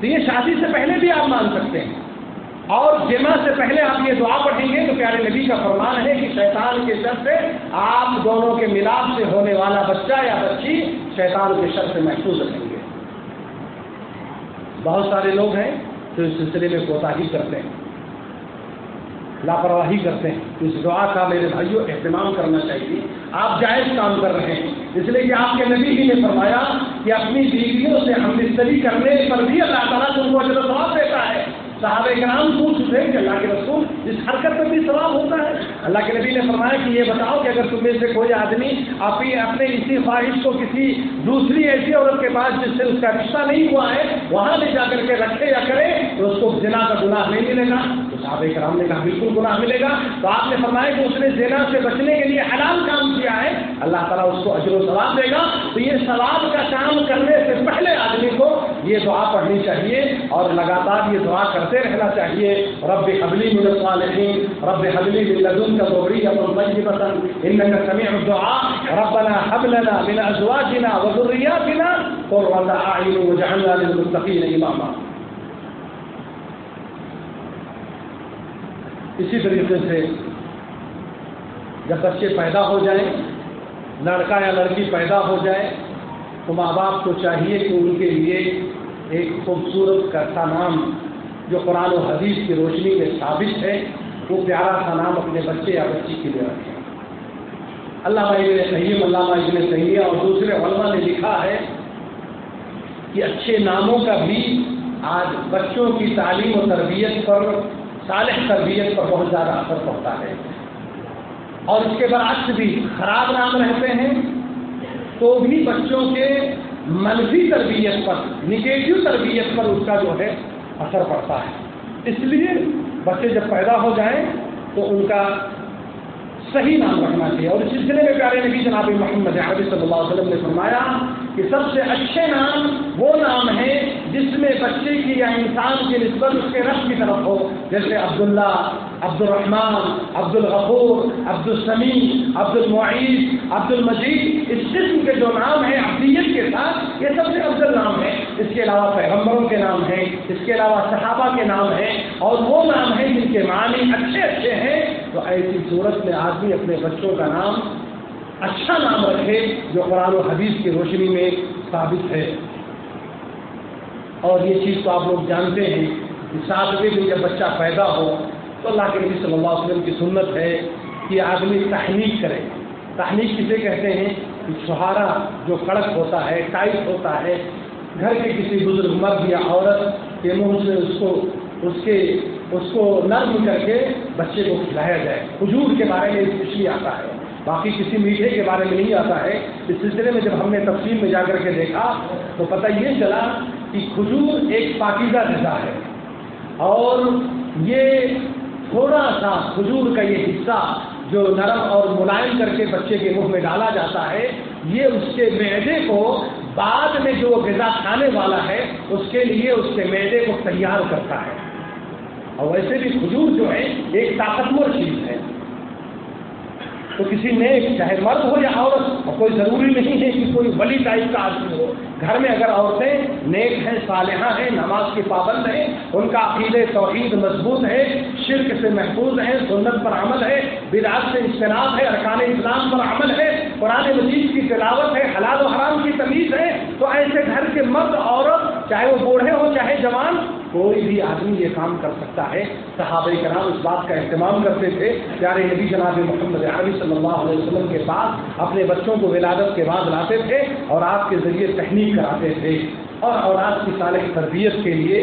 تو یہ شادی سے پہلے بھی آپ مان سکتے ہیں۔ اور جمع سے پہلے آپ یہ دعا پڑھیں گے تو پیارے نبی کا فرمان ہے کہ شیطان کے شر سے آپ دونوں کے ملاپ سے ہونے والا بچہ یا بچی شیطان کے شر سے محفوظ رہیں گے۔ بہت سارے لوگ ہیں جو اس سلسلے میں کوتاہی کرتے ہیں۔ لاپرواہی کرتے ہیں۔ اس دعا کا میرے بھائیوں اہتمام کرنا چاہیے۔ آپ جائز کام کر رہے ہیں۔ اس لیے کہ آپ کے نبی ہی نے فرمایا کہ اپنی بیویوں سے ہم بستری کرنے پر بھی اللہ تعالیٰ تم کو اجر ثواب دیتا ہے۔ صحابہ کرام پوچھ رہے کہ اللہ کے رسول اس حرکت میں بھی ثواب ہوتا ہے۔ اللہ کے نبی نے فرمایا کہ یہ بتاؤ کہ اگر تمہیں سے کوئی آدمی اپنی اپنے اسی خواہش کو کسی دوسری ایسی عورت کے پاس جس سے اس کا رشتہ نہیں ہوا ہے، وہاں لے جا کر کے رکھے یا کرے، تو اس کو جنا کا گناہ نہیں ملے گا۔ تو صحابہ کرام نے کہا، بالکل گناہ ملے گا۔ تو آپ نے فرمایا کہ اس نے زنا سے بچنے کے لیے حلال کام کیا ہے۔ اللہ تعالیٰ اس کو اجر و ثواب دے گا۔ تو یہ ثواب کا کام کرنے سے پہلے آدمی کو یہ دعا پڑھنی چاہیے اور لگاتار یہ دعا کرتے رہنا چاہیے۔ رب حبلی من الصالحین، رب حبلی من لدن کا ذریہ طیبہ انک سمیع الدعاء، ربنا هب لنا من ازواجنا وذرياتنا قرة اعین واجعلنا للمتقین اماما۔ اسی طریقے سے جب بچے پیدا ہو جائیں، لڑکا یا لڑکی پیدا ہو جائے تو ماں باپ کو چاہیے کہ ان کے لیے ایک خوبصورت کرتا نام جو قرآن و حدیث کی روشنی میں ثابت ہے، وہ پیارا سا نام اپنے بچے یا بچی کے لیے رکھیں اللہ ابن صحیح علامہ ابن صحیح اور دوسرے علماء نے لکھا ہے کہ اچھے ناموں کا بھی آج بچوں کی تعلیم و تربیت پر، صالح تربیت پر بہت زیادہ اثر پڑتا ہے۔ اور اس کے برعکس بھی خراب نام رہتے ہیں تو بھی بچوں کے منفی تربیت پر نگیٹو تربیت پر اس کا جو ہے اثر پڑتا ہے۔ اس لیے بچے جب پیدا ہو جائیں تو ان کا صحیح نام رکھنا چاہیے۔ اور اس سلسلے میں پیارے نبی جناب محمد عربی صلی اللہ علیہ وسلم نے فرمایا کہ سب سے اچھے نام وہ نام ہیں جس میں بچے کی یا انسان کی نسبت اس کے رف کی طرف ہو، جیسے عبداللہ عبد الرحمان عبد الغفور عبد السمی عبد المعید عبد المجید اس قسم کے جو نام ہیں عبدیت کے ساتھ، یہ سب سے افضل نام ہے اس کے علاوہ پیغمبروں کے نام ہیں، اس کے علاوہ صحابہ کے نام ہیں، اور وہ نام ہیں جن کے معنی اچھے اچھے ہیں۔ تو ایسی صورت میں آدمی اپنے بچوں کا نام اچھا نام رکھے جو قرآن و حدیث کی روشنی میں ثابت ہے۔ اور یہ چیز تو آپ لوگ جانتے ہیں کہ ساتویں دن جب بچہ پیدا ہو تو اللہ کے نبی صلی اللہ علیہ وسلم کی سنت ہے کہ آدمی تحنیک کرے۔ تحنیک کسے کہتے ہیں؟ کہ سہارا جو کڑک ہوتا ہے، ٹائٹ ہوتا ہے، گھر کے کسی بزرگ مرد یا عورت کے منہ سے اس کو، اس کے، اس کو نرم کر کے بچے کو کھلایا جائے۔ حجور کے بارے میں اس لیے آتا ہے۔ باقی کسی میٹھے کے بارے میں نہیں آتا ہے۔ اس سلسلے میں جب ہم نے تفصیل میں جا کر کے دیکھا، تو پتہ یہ چلا کہ کھجور ایک پاکیزہ غذا ہے۔ اور یہ تھوڑا سا کھجور کا یہ حصہ جو نرم اور ملائم کر کے بچے کے منہ میں ڈالا جاتا ہے، یہ اس کے معدے کو بعد میں جو غذا کھانے والا ہے، اس کے لیے اس کے معدے کو تیار کرتا ہے۔ اور ویسے بھی کھجور جو ہے، ایک طاقتور چیز ہے۔ تو کسی نیک، چاہے مرد ہو یا عورت، اور کوئی ضروری نہیں ہے کہ کوئی بلی ٹائپ کا آدمی ہو۔ گھر میں اگر عورتیں نیک ہیں صالحہ ہیں، نماز کی پابند ہیں، ان کا عقید توحید مضبوط ہے، شرک سے محفوظ ہے سنت پر عمل ہے، بدعت سے اجتناب ہے، ارکان اسلام پر عمل ہے، قرآن مجید کی تلاوت ہے، حلال و حرام کی تمیز ہے، تو ایسے گھر کے مرد، عورت، چاہے وہ بوڑھے ہوں، چاہے جوان کوئی بھی آدمی یہ کام کر سکتا ہے، صحابہ کرام اس بات کا اہتمام کرتے تھے، پیارے نبی جناب محمد عربی صلی اللہ علیہ وسلم کے پاس اپنے بچوں کو ولادت کے بعد لاتے تھے اور آپ کے ذریعے تحریک کراتے تھے۔ اور اولاد کی صالح تربیت کے لیے،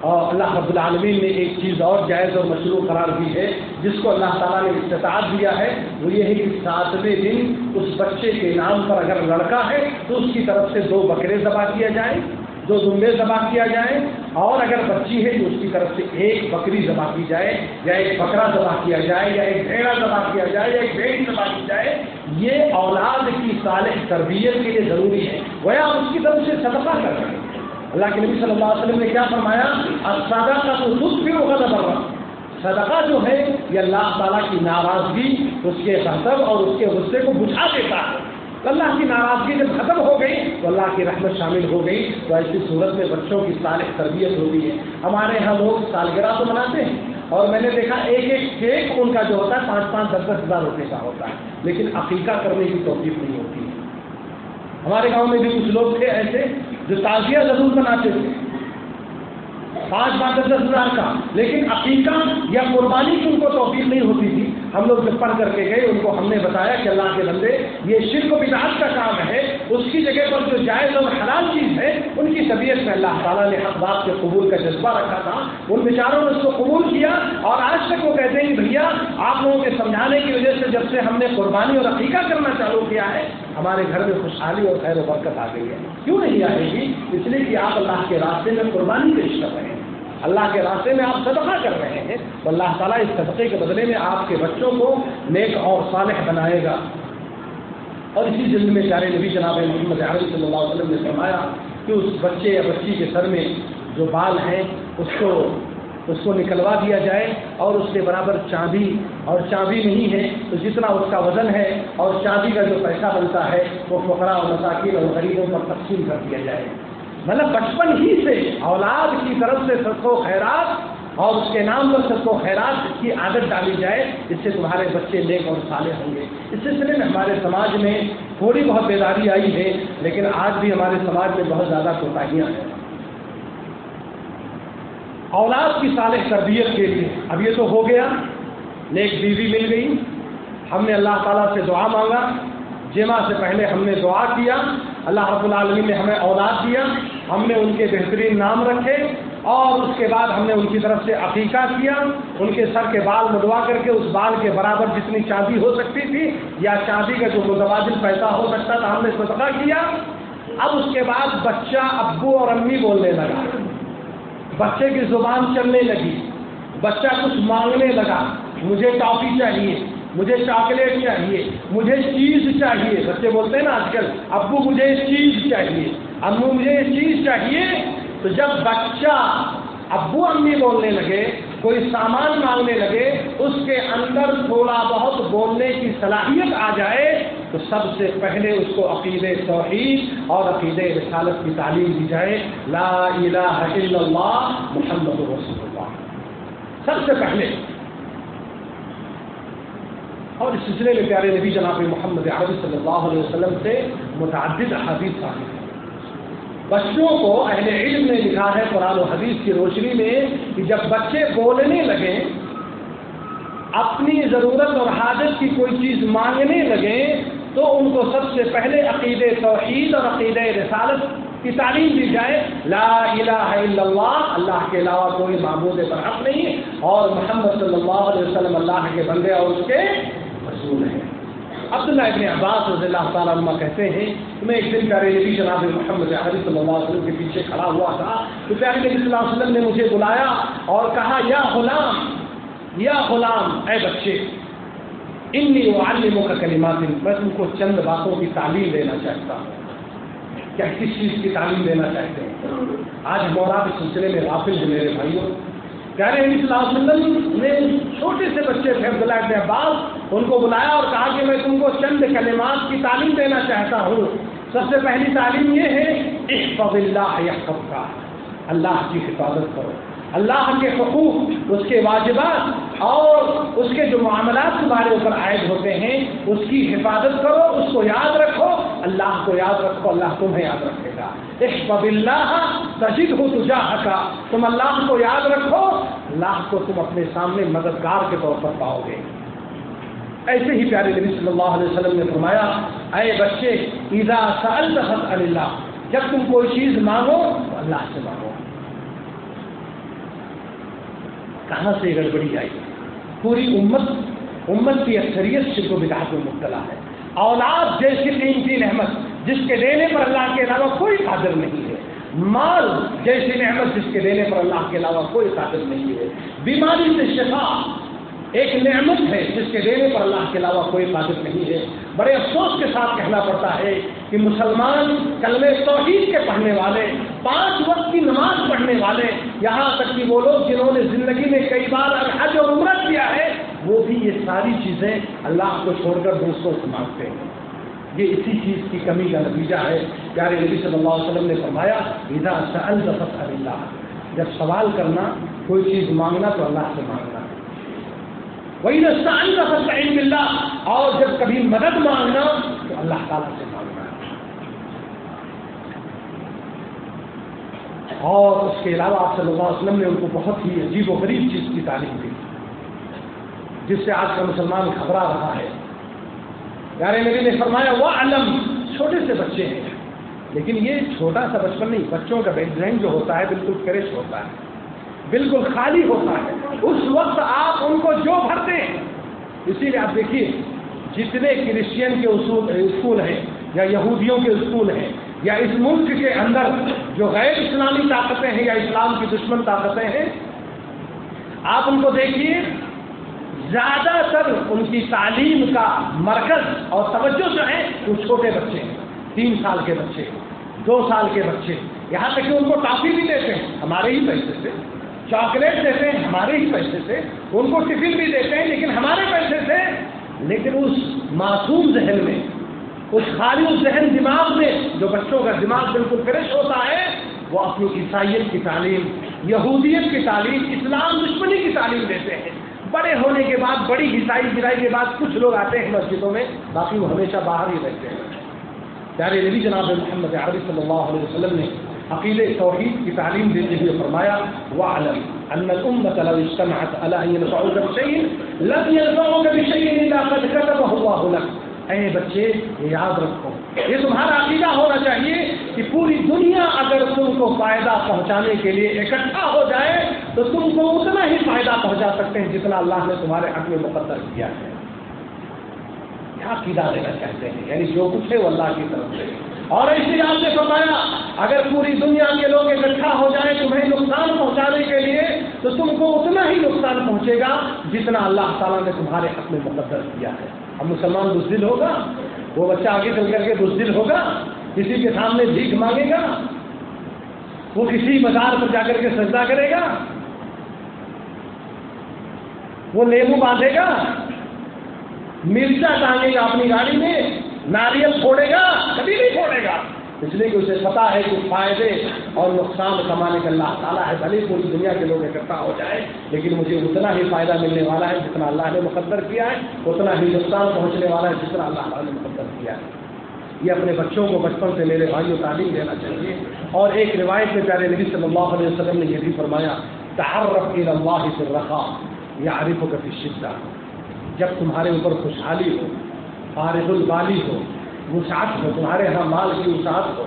اور اللہ رب العالمین نے ایک چیز اور جائز اور مشروع قرار دی ہے، جس کو اللہ تعالیٰ نے استطاعت دیا ہے، وہ یہ ہے کہ ساتویں دن اس بچے کے نام پر اگر لڑکا ہے تو اس کی طرف سے دو بکرے ذبح کیا جائے دو دمبے ذبح کیا جائے اور اگر بچی ہے تو اس کی طرف سے ایک بکری ذبح کی جائے یا ایک بکرا ذبح کیا جائے یا ایک بھیڑا ذبح کیا جائے یا ایک بھیڑی ذبح کی جائے، یہ اولاد کی صالح تربیت کے لیے ضروری ہے۔ وہ آپ اس کی طرف سے صدقہ کر سکیں۔ اللہ کے نبی صلی اللہ علیہ وسلم نے کیا فرمایا؟ سادہ کا تو دودھ بھی ہوگا نہ صدقہ جو ہے، یہ اللہ تعالیٰ کی ناراضگی، اس کے غضب اور اس کے غصے کو بجھا دیتا ہے۔ اللہ کی ناراضگی جب ختم ہو گئی تو اللہ کی رحمت شامل ہو گئی تو ایسی صورت میں بچوں کی صالح تربیت ہوتی ہے۔ ہمارے یہاں لوگ سالگرہ تو مناتے ہیں اور میں نے دیکھا ایک ایک کیک ان کا جو ہوتا ہے پانچ پانچ دس دس ہزار روپے کا ہوتا ہے، لیکن عقیقہ کرنے کی توفیق نہیں ہوتی۔ ہے ہمارے گاؤں میں بھی کچھ لوگ تھے ایسے جو تازیہ ضرور بناتے تھے۔ پانچ پانچ دس ہزار کا، لیکن عقیقہ یا قربانی کی ان کو توفیق نہیں ہوتی تھی۔ ہم لوگ جب پڑھ کر کے گئے، ان کو ہم نے بتایا کہ اللہ کے بندے، یہ شرک و بدعت کا کام ہے، اس کی جگہ پر جو جائز اور حلال چیز ہے، ان کی طبیعت میں اللہ تعالیٰ نے حق بات کے قبول کا جذبہ رکھا تھا۔ ان بیچاروں نے اس کو قبول کیا اور آج تک وہ کہتے ہیں کہ بھیا، آپ لوگوں کے سمجھانے کی وجہ سے جب سے ہم نے قربانی اور عقیقہ کرنا چالو کیا ہے، ہمارے گھر میں خوشحالی اور خیر و برکت آ گئی ہے۔ کیوں نہیں آئے گی؟ اس لیے کہ آپ اللہ کے راستے میں قربانی پیش کر رہے ہیں۔ اللہ کے راستے میں آپ صدقہ کر رہے ہیں تو اللہ تعالیٰ اس صدقے کے بدلے میں آپ کے بچوں کو نیک اور صالح بنائے گا۔ اور اسی جلد میں پیارے نبی جناب محمد عربی صلی اللہ علیہ وسلم نے فرمایا کہ اس بچے یا بچی کے سر میں جو بال ہیں، اس کو اس کو نکلوا دیا جائے اور اس کے برابر چاندی اور چاندی نہیں ہے، تو جتنا اس کا وزن ہے اور چاندی کا جو پیسہ بنتا ہے، وہ فقرا اور مساکین اور غریبوں پر تقسیم کر دیا جائے۔ مطلب بچپن ہی سے اولاد کی طرف سے سب و خیرات اور اس کے نام پر سب و خیرات کی عادت ڈالی جائے، اس سے تمہارے بچے نیک اور سالے ہوں گے۔ اس سلسلے میں ہمارے سماج میں تھوڑی بہت بیداری آئی ہے، لیکن آج بھی ہمارے سماج میں بہت زیادہ کوتاہیاں ہیں۔ اولاد کی صالح تربیت کے لیے اب یہ تو ہو گیا، نیک بیوی مل گئی۔ ہم نے اللہ تعالیٰ سے دعا مانگا جمع سے پہلے ہم نے دعا کیا۔ اللہ رب العالمین نے ہمیں اولاد دیا، ہم نے ان کے بہترین نام رکھے اور اس کے بعد ہم نے ان کی طرف سے عقیقہ کیا۔ ان کے سر کے بال مدوا کر کے اس بال کے برابر جتنی چاندی ہو سکتی تھی یا چاندی کا جو متبادل پیسہ ہو سکتا تھا، ہم نے صدقہ کیا۔ اب اس کے بعد بچہ ابو اور امی بولنے لگا۔ بچے کی زبان چلنے لگی۔ بچہ کچھ مانگنے لگا۔ مجھے ٹافی چاہیے۔ مجھے چاکلیٹ چاہیے، مجھے چیز چاہیے۔ بچے بولتے ہیں نا آج کل، ابو مجھے چیز چاہیے، امو مجھے چیز چاہیے۔ تو جب بچہ ابو امی بولنے لگے، کوئی سامان مانگنے لگے، اس کے اندر تھوڑا بہت بولنے کی صلاحیت آ جائے، تو سب سے پہلے اس کو عقید توحید اور عقید رسالت کی تعلیم دی جائے۔ لا الہ الا اللہ محمد رسول اللہ۔ سب سے پہلے اور اس سلسلے میں پیارے نبی جناب محمد عربی صلی اللہ علیہ وسلم سے متعدد حدیث ثابت ہیں۔ بچوں کو اہل علم نے لکھا ہے قرآن و حدیث کی روشنی میں کہ جب بچے بولنے لگیں، اپنی ضرورت اور حاجت کی کوئی چیز مانگنے لگیں، تو ان کو سب سے پہلے عقید توحید اور عقید رسالت کی تعلیم دی جائے۔ لا الہ الا اللہ اللہ کے علاوہ کوئی معبود پر حق نہیں۔ اور محمد صلی اللہ علیہ وسلم اللہ کے بندے اور اس کے رسول ہیں عبداللہ ابن عباس رضی اللہ تعالیٰ عنہ کہتے ہیں کہ میں ایک دن پیارے نبی جناب محمد علی صلی اللہ علیہ وسلم کے پیچھے کھڑا ہوا تھا، تو پیارے نبی صلی اللہ علیہ وسلم نے مجھے بلایا اور کہا، یا غلام یا غلام، اے بچے، انی وعلموں کا کلمات، میں تم کو چند باتوں کی تعلیم دینا چاہتا ہوں۔ کیا کس چیز کی تعلیم دینا چاہتے ہیں؟ آج مورا کے سلسلے میں غافل ہیں میرے بھائیوں پیارے علی صلی اللہ علیہ وسلم نے چھوٹے سے بچے تھے عبداللہ ابن عباس، ان کو بلایا اور کہا کہ میں تم کو چند کلمات کی تعلیم دینا چاہتا ہوں۔ سب سے پہلی تعلیم یہ ہے، احفظ اللہ کا اللہ کی حفاظت کرو۔ اللہ کے حقوق، اس کے واجبات اور اس کے جو معاملات تمہارے اوپر عائد ہوتے ہیں، اس کی حفاظت کرو، اس کو یاد رکھو، اللہ کو یاد رکھو، اللہ تمہیں یاد رکھے گا۔ احبب اللہ تجد ہو تجا تم اللہ کو یاد رکھو، اللہ کو تم اپنے سامنے مددگار کے طور پر پاؤ گے۔ ایسے ہی پیارے نبی صلی اللہ علیہ وسلم نے فرمایا، اے بچے ایزا سألت اللہ، جب تم کوئی چیز مانگو تو اللہ سے مانگو۔ کہاں سے گڑبڑی آئی؟ پوری امت امت کی اکثریت شرک و بدعات میں مبتلا ہے۔ اولاد جیسی قیمتی نعمت، جس کے دینے پر اللہ کے علاوہ کوئی قادر نہیں ہے۔ مال جیسی نعمت، جس کے دینے پر اللہ کے علاوہ کوئی قادر نہیں ہے۔ بیماری سے شفا ایک نعمت ہے جس کے دینے پر اللہ کے علاوہ کوئی قادر نہیں ہے۔ بڑے افسوس کے ساتھ کہنا پڑتا ہے کہ مسلمان کلمے توحید کے پڑھنے والے، پانچ وقت کی نماز پڑھنے والے، یہاں تک کہ وہ لوگ جنہوں نے زندگی میں کئی بار حج اور عمرت کیا ہے، وہ بھی یہ ساری چیزیں اللہ کو چھوڑ کر دوستوں سے مانگتے ہیں۔ یہ اسی چیز کی کمی کا نتیجہ ہے۔ پیارے نبی صلی اللہ علیہ وسلم نے فرمایا اللہ۔ جب سوال کرنا، کوئی چیز مانگنا تو اللہ سے مانگنا وہی نہ اور جب کبھی مدد مانگنا تو اللہ تعالیٰ سے مانگنا۔ اور اس کے علاوہ آپ صلی اللہ علیہ وسلم نے ان کو بہت ہی عجیب و غریب چیز کی تعلیم دی، جس سے آج کا مسلمان گھبرا رہا ہے۔ پیارے نبی نے فرمایا وہ علم چھوٹے سے بچے ہیں۔ لیکن یہ چھوٹا سا بچپن نہیں، بچوں کا بیک گراؤنڈ جو ہوتا ہے بالکل فریش ہوتا ہے۔ بالکل خالی ہوتا ہے۔ اس وقت آپ ان کو جو بھرتے ہیں۔ اسی لیے آپ دیکھیے، جتنے کرسچین کے اصول، اسکول ہیں، یا یہودیوں کے اسکول ہیں، یا اس ملک کے اندر جو غیر اسلامی طاقتیں ہیں، یا اسلام کی دشمن طاقتیں ہیں، آپ ان کو دیکھیے، زیادہ تر ان کی تعلیم کا مرکز اور توجہ جو ہے، وہ چھوٹے بچے ہیں۔ تین سال کے بچے، دو سال کے بچے۔ یہاں تک کہ ان کو ٹافی بھی دیتے ہیں۔ ہمارے ہی پیسے سے۔ چاکلیٹ دیتے ہیں، ہمارے ہی پیسے سے، ان کو ٹفن بھی دیتے ہیں، لیکن ہمارے پیسے سے۔ لیکن اس معصوم ذہن میں، اس خالی ذہن دماغ میں جو بچوں کا دماغ بالکل فریش ہوتا ہے، وہ اپنی عیسائیت کی تعلیم، یہودیت کی تعلیم، اسلام دشمنی کی تعلیم دیتے ہیں۔ بڑے ہونے کے بعد، بڑی گھسائی گرائی کے بعد کچھ لوگ آتے ہیں مسجدوں میں، باقی وہ ہمیشہ باہر ہی رہتے ہیں۔ پیارے نبی جناب محمد عربی صلی اللہ علیہ وسلم نے عقید توحید کی تعلیم دیتے ہوئے فرمایا وعلم ان الامه لو اجتمعت على ان ينفعوك بشيء، لم ينفعوك بشيء الا قد كتبه الله لك. اے بچے یاد رکھو، یہ تمہارا عقیدہ ہونا چاہیے کہ پوری دنیا اگر تم کو فائدہ پہنچانے کے لیے اکٹھا ہو جائے، تو تم کو اتنا ہی فائدہ پہنچا سکتے ہیں جتنا اللہ نے تمہارے حق میں مقدر کیا ہے۔ کیا عقیدہ دینا چاہتے ہیں؟ یعنی جو کچھ ہے وہ اللہ کی طرف سے۔ اور اسی آپ نے فرمایا، اگر پوری دنیا کے لوگ اکٹھا ہو جائیں تمہیں نقصان پہنچانے کے لیے، تو تم کو اتنا ہی نقصان پہنچے گا جتنا اللہ تعالیٰ نے تمہارے حق میں مقدر کیا ہے۔ اب مسلمان بزدل ہوگا، وہ بچہ آگے چل کر کے بزدل ہوگا، کسی کے سامنے بھیک مانگے گا، وہ کسی مزار پر جا کر کے سجدہ کرے گا، وہ لیمو باندھے گا، مرچا ٹانگے گا اپنی گاڑی میں ناریل چھوڑے گا، کبھی نہیں چھوڑے گا۔ اس لیے کہ اسے پتا ہے کہ فائدے اور نقصان کمانے کا اللہ تعالیٰ ہے، بھلے پوری دنیا کے لوگ اکٹھا ہو جائے لیکن مجھے اتنا ہی فائدہ ملنے والا ہے جتنا اللہ نے مقدر کیا ہے، اتنا ہی نقصان پہنچنے والا ہے جتنا اللہ تعالیٰ نے مقدر کیا ہے۔ یہ اپنے بچوں کو بچپن سے میرے بھائیوں تعلیم دینا چاہیے۔ اور ایک روایت میں پیارے نبی صلی اللہ علیہ وسلم نے یہ بھی فرمایا، تعرف اللہ سے رکھا یا عارف و کفی شدت جب تمہارے اوپر خوشحالی ہو فارغ البالی ہو وسعت ہو تمہارے یہاں مال کی وسعت ہو۔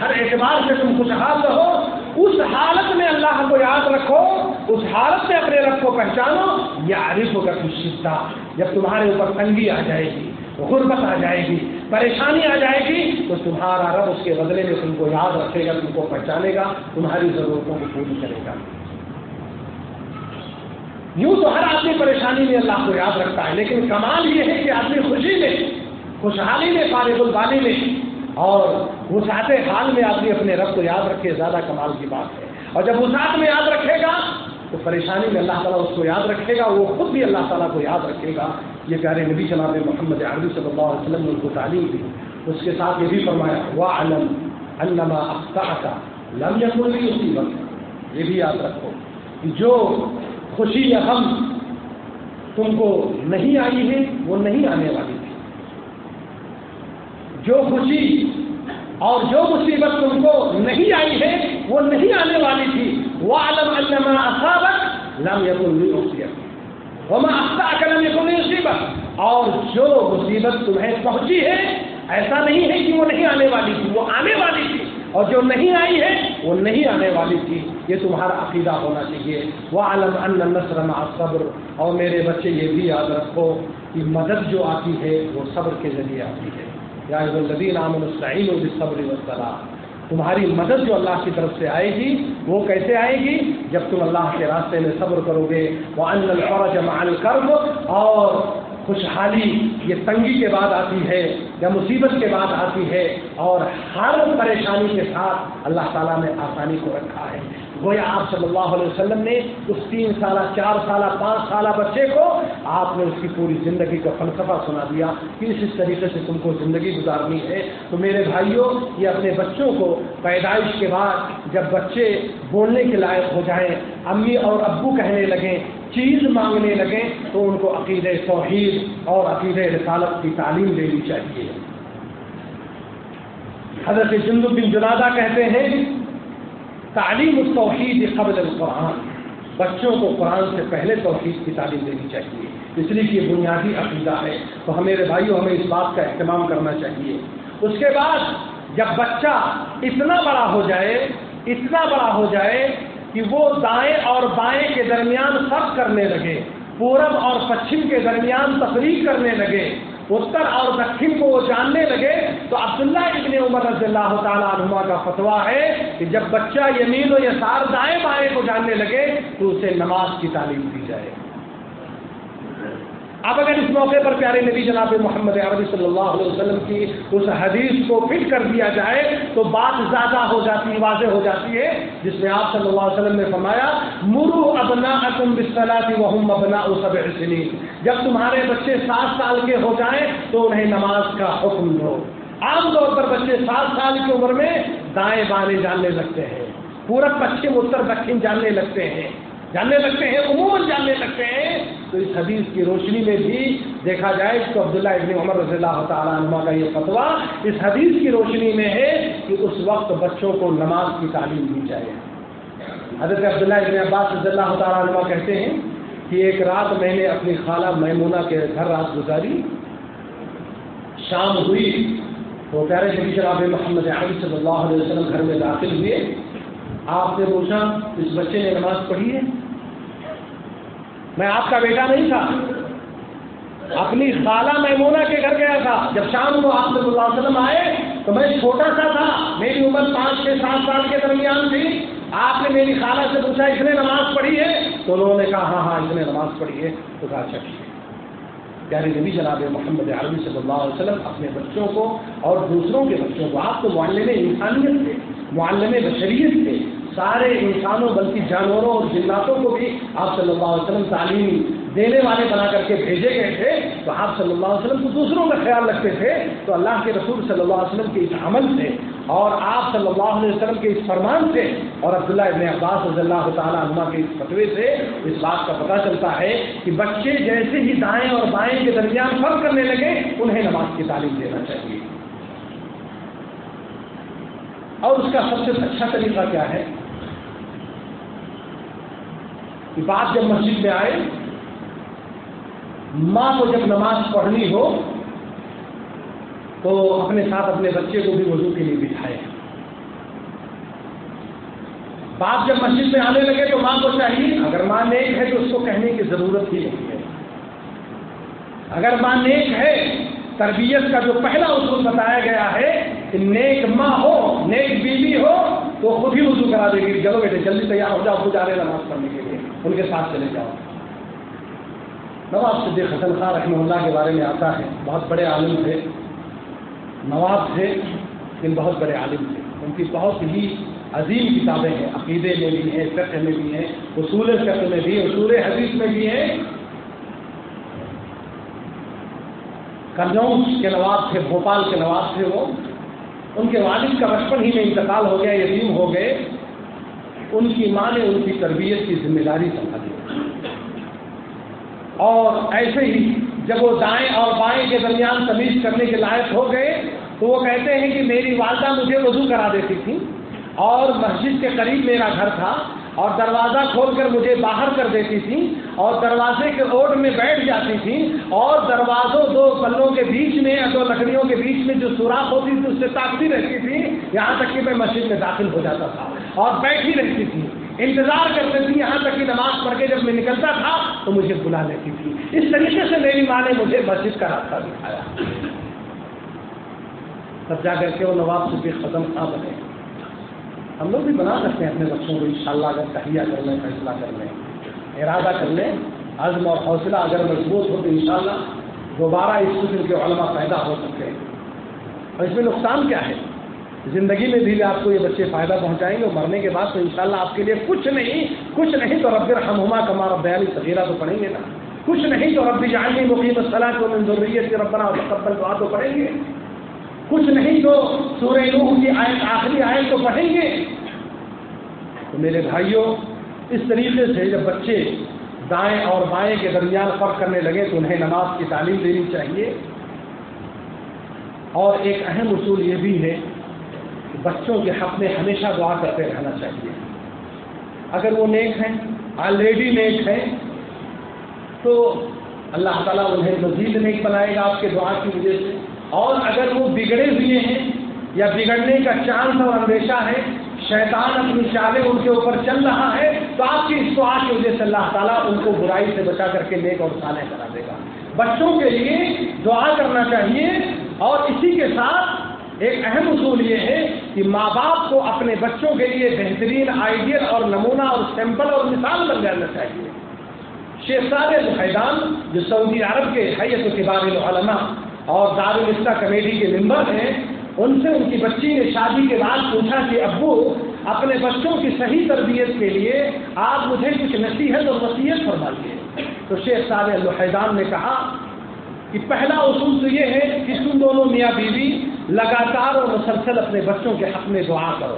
ہر اعتبار سے تم خوشحال رہو، اس حالت میں اللہ کو یاد رکھو، اس حالت میں اپنے رب کو پہچانو۔ یا عارف ہوگا کچھ شدہ جب تمہارے اوپر تنگی آ جائے گی، غربت آ جائے گی، پریشانی آ جائے گی، تو تمہارا رب اس کے بدلے میں تم کو یاد رکھے گا، تم کو پہچانے گا، تمہاری ضرورتوں کو پوری کرے گا۔ یوں تو ہر آدمی پریشانی میں اللہ کو یاد رکھتا ہے، لیکن کمال یہ ہے کہ آدمی خوشی میں، خوشحالی میں، فارغ البانی میں، اور وسعت حال میں آدمی اپنے رب کو یاد رکھے، زیادہ کمال کی بات ہے۔ اور جب وسعت میں یاد رکھے گا، تو پریشانی میں اللہ تعالیٰ اس کو یاد رکھے گا، وہ خود بھی اللہ تعالیٰ کو یاد رکھے گا۔ یہ پیارے نبی جناب محمد عربی صلی اللہ علیہ وسلم نے ان کو تعلیم دی۔ اس کے ساتھ یہ بھی فرمایا وا علم علامہ اختہ لم یقل اسی وقت یہ بھی یاد رکھو جو خوشی یا غم تم کو نہیں آئی ہے، وہ نہیں آنے والی تھی۔ جو خوشی اور جو مصیبت تم کو نہیں آئی ہے، وہ نہیں آنے والی تھی۔ وہ عالم علامہ لم یقین وما اختا یقین مصیبت اور جو مصیبت تمہیں پہنچی ہے، ایسا نہیں ہے کہ وہ نہیں آنے والی تھی، وہ آنے والی تھی۔ اور جو نہیں آئی ہے، وہ نہیں آنے والی تھی۔ یہ تمہارا عقیدہ ہونا چاہیے۔ وہ عالم ان نسر صبر اور میرے بچے، یہ بھی یاد رکھو کہ مدد جو آتی ہے، وہ صبر کے ذریعے آتی ہے۔ یا الدین عامن السعین و صبر وسلح تمہاری مدد جو اللہ کی طرف سے آئے گی، وہ کیسے آئے گی؟ جب تم اللہ کے راستے میں صبر کرو گے۔ وہ ان الفرج مع الکرب اور خوشحالی یہ تنگی کے بعد آتی ہے یا مصیبت کے بعد آتی ہے اور ہر پریشانی کے ساتھ اللہ تعالیٰ نے آسانی کو رکھا ہے۔ گویا آپ صلی اللہ علیہ وسلم نے اس تین سالہ، چار سالہ، پانچ سالہ بچے کو آپ نے اس کی پوری زندگی کا فلسفہ سنا دیا کہ اس اس طریقے سے تم کو زندگی گزارنی ہے۔ تو میرے بھائیوں، یہ اپنے بچوں کو پیدائش کے بعد جب بچے بولنے کے لائق ہو جائیں، امی اور ابو کہنے لگیں، چیز مانگنے لگیں، تو ان کو عقید توحید اور عقید رسالت کی تعلیم دینی چاہیے۔ حضرت جند بن جنازہ کہتے ہیں تعلیم التوحید قبل القرآن۔ بچوں کو قرآن سے پہلے توحید کی تعلیم دینی چاہیے۔ اس لیے کہ یہ بنیادی عقیدہ ہے۔ تو ہمارے بھائیوں ہمیں اس بات کا اہتمام کرنا چاہیے۔ اس کے بعد جب بچہ اتنا بڑا ہو جائے، اتنا بڑا ہو جائے کہ وہ دائیں اور بائیں کے درمیان فرق کرنے لگے، پورب اور پچھم کے درمیان تفریح کرنے لگے اتر اور دکن کو وہ جاننے لگے تو عبداللہ ابن عمر رضی اللہ تعالیٰ عنما کا فتویٰ ہے کہ جب بچہ یمین و یسار دائیں بائیں کو جاننے لگے تو اسے نماز کی تعلیم دی جائے اب اگر اس موقع پر پیارے نبی جناب محمد عربی صلی اللہ علیہ وسلم کی اس حدیث کو فٹ کر دیا جائے تو بات زیادہ ہو جاتی واضح ہو جاتی ہے، جس میں آپ صلی اللہ علیہ وسلم نے فرمایا، مرو ابنا تم بسلاتی وحم ابنا سب جب تمہارے بچے سات سال کے ہو جائیں تو انہیں نماز کا حکم دو۔ عام طور پر بچے سات سال کی عمر میں دائیں بائیں جاننے لگتے ہیں پورب پچھم، اتر دکن جاننے لگتے ہیں۔ جاننے لگتے ہیں، عموماً جاننے لگتے ہیں۔ تو اس حدیث کی روشنی میں بھی دیکھا جائے اس کو عبداللہ ابن عمر رضی اللہ تعالیٰ عنہ کا یہ فتویٰ اس حدیث کی روشنی میں ہے کہ اس وقت بچوں کو نماز کی تعلیم دی جائے۔ حضرت عبداللہ ابن عباس رضی اللہ تعالیٰ عنہ کہتے ہیں کہ ایک رات میں نے اپنی خالہ میمونہ کے گھر رات گزاری۔ شام ہوئی تو پیارے نبی جناب محمد علی صلی اللہ علیہ وسلم گھر میں داخل ہوئے۔ آپ نے پوچھا، اس بچے نے نماز پڑھی ہے؟ میں آپ کا بیٹا نہیں تھا۔ اپنی خالہ میمونہ کے گھر گیا تھا۔ جب شام کو آپ صلی اللہ علیہ وسلم آئے تو میں چھوٹا سا تھا۔ میری عمر پانچ سے سات سال کے درمیان تھی۔ آپ نے میری خالہ سے پوچھا، اس نے نماز پڑھی ہے؟ تو انہوں نے کہا ہاں ہاں اس نے نماز پڑھی ہے۔ تو کہا اچھا ٹھیک ہے۔ پیارے نبی جناب محمد عربی صلی اللہ علیہ وسلم اپنے بچوں کو اور دوسروں کے بچوں کو، آپ تو معلم انسانیت تھے معلم بشریت تھے سارے انسانوں بلکہ جانوروں اور جناتوں کو بھی آپ صلی اللہ علیہ وسلم تعلیم دینے والے بنا کر کے بھیجے گئے تھے، تو آپ صلی اللہ علیہ وسلم کو دوسروں کا خیال رکھتے تھے، تو اللہ کے رسول صلی اللہ علیہ وسلم کے اس عمل سے اور آپ صلی اللہ علیہ وسلم کے اس فرمان سے اور عبداللہ ابن عباس رضی اللہ تعالیٰ عنہ کے اس فتوے سے اس بات کا پتہ چلتا ہے کہ بچے جیسے ہی دائیں اور بائیں کے درمیان فرق کرنے لگے انہیں نماز کی تعلیم دینا چاہیے۔ اور اس کا سب سے اچھا طریقہ کیا ہے؟ کہ بات جب مسجد میں آئے، ماں کو جب نماز پڑھنی ہو، تو اپنے ساتھ اپنے بچے کو بھی وضو کے لیے بٹھائے۔ باپ جب مسجد میں آنے لگے تو ماں کو چاہیے، اگر ماں نیک ہے تو اس کو کہنے کی ضرورت ہی نہیں ہے۔ اگر ماں نیک ہے تربیت کا جو پہلا اصول بتایا گیا ہے کہ نیک ماں ہو، نیک بیوی ہو، تو خود ہی وضو کرا دے گی۔ چلو بیٹے، جلدی تیار ہو جاؤ جا رہے نماز پڑھنے کے لیے۔ ان کے ساتھ چلے جاؤ۔ نواب صدیق حسن خان رحمہ اللہ کے بارے میں آتا ہے۔ بہت بڑے عالم تھے۔ نواب تھے، لیکن بہت بڑے عالم تھے۔ ان کی بہت ہی عظیم کتابیں ہیں، عقیدے میں بھی ہیں، فقہ میں بھی ہیں، اصول فقہ میں بھی اصول حدیث میں بھی ہیں۔ کنوج کے نواب تھے، بھوپال کے نواب تھے وہ۔ ان کے والد کا بچپن ہی میں انتقال ہو گیا، یتیم ہو گئے۔ ان کی ماں نے ان کی تربیت کی ذمہ داری سنبھالی۔ اور ایسے ہی جب وہ دائیں اور بائیں کے درمیان تمیز کرنے کے لائق ہو گئے، تو وہ کہتے ہیں کہ میری والدہ مجھے وضو کرا دیتی تھی اور مسجد کے قریب میرا گھر تھا۔ اور دروازہ کھول کر مجھے باہر کر دیتی تھی اور دروازے کے اوٹ میں بیٹھ جاتی تھی اور دروازوں دو پلوں کے بیچ میں دو لکڑیوں کے بیچ میں جو سوراخ ہوتی تھی اس سے تاکتی رہتی تھی، یہاں تک کہ میں مسجد میں داخل ہو جاتا تھا اور بیٹھی رہتی تھی۔ انتظار کرتے تھی یہاں تک کہ نماز پڑھ کے جب میں نکلتا تھا تو مجھے بلا لیتی تھی۔ اس طریقے سے میری ماں نے مجھے مسجد کا راستہ دکھایا۔ تب جا کر کے وہ نواب صدیق قدم خاں بنے ہم لوگ بھی بنا سکتے ہیں اپنے بچوں کو انشاءاللہ اگر تہیا کر لیں، فیصلہ کر لیں، ارادہ کر لیں، عزم اور حوصلہ اگر مضبوط ہو تو انشاءاللہ دوبارہ اس قسم کے علماء پیدا ہو سکتے ہیں۔ اور اس میں نقصان کیا ہے؟ زندگی میں بھی آپ کو یہ بچے فائدہ پہنچائیں گے اور مرنے کے بعد تو انشاءاللہ آپ کے لیے کچھ نہیں کچھ نہیں تو رب ہم ہما کما رب بیانی صغیرہ تو پڑھیں گے نا۔ کچھ نہیں تو رب جانی مقیم الصلاح کو منظوریت سے ربنا اور تقبل دعا تو پڑھیں گے۔ کچھ نہیں تو سورہ نوح کی آیت آخری آیت تو پڑھیں گے۔ تو میرے بھائیوں، اس طریقے سے جب بچے دائیں اور بائیں کے درمیان فرق کرنے لگے تو انہیں نماز کی تعلیم دینی چاہیے۔ اور ایک اہم اصول یہ بھی ہے کہ بچوں کے حق میں ہمیشہ دعا کرتے رہنا چاہیے۔ اگر وہ نیک ہیں آلریڈی نیک ہیں، تو اللہ تعالیٰ انہیں مزید نیک بنائے گا آپ کے دعا کی وجہ سے۔ اور اگر وہ بگڑے ہوئے ہیں یا بگڑنے کا چانس اور اندیشہ ہے، شیطان اپنی چالیں ان کے اوپر چل رہا ہے، تو آپ کی اس دعا کی وجہ سے اللہ تعالیٰ ان کو برائی سے بچا کر کے نیک اور سالے کرا دے گا۔ بچوں کے لیے دعا کرنا چاہیے اور اسی کے ساتھ ایک اہم اصول یہ ہے کہ ماں باپ کو اپنے بچوں کے لیے بہترین آئیڈیل اور نمونہ اور سیمپل اور مثال بن جانا چاہیے۔ شیخ صاحب الحیدان جو سعودی عرب کے حیت کے بارے علماء اور دارالفتہ کمیٹی کے ممبر ہیں، ان سے ان کی بچی نے شادی کے بعد پوچھا کہ ابو، اپنے بچوں کی صحیح تربیت کے لیے آپ مجھے کچھ نصیحت اور وصیت فرمائیے۔ تو شیخ صاحب الحیدان نے کہا کہ پہلا اصول تو یہ ہے کہ تم دونوں میاں بیوی لگاتار اور مسلسل اپنے بچوں کے حق میں دعا کرو۔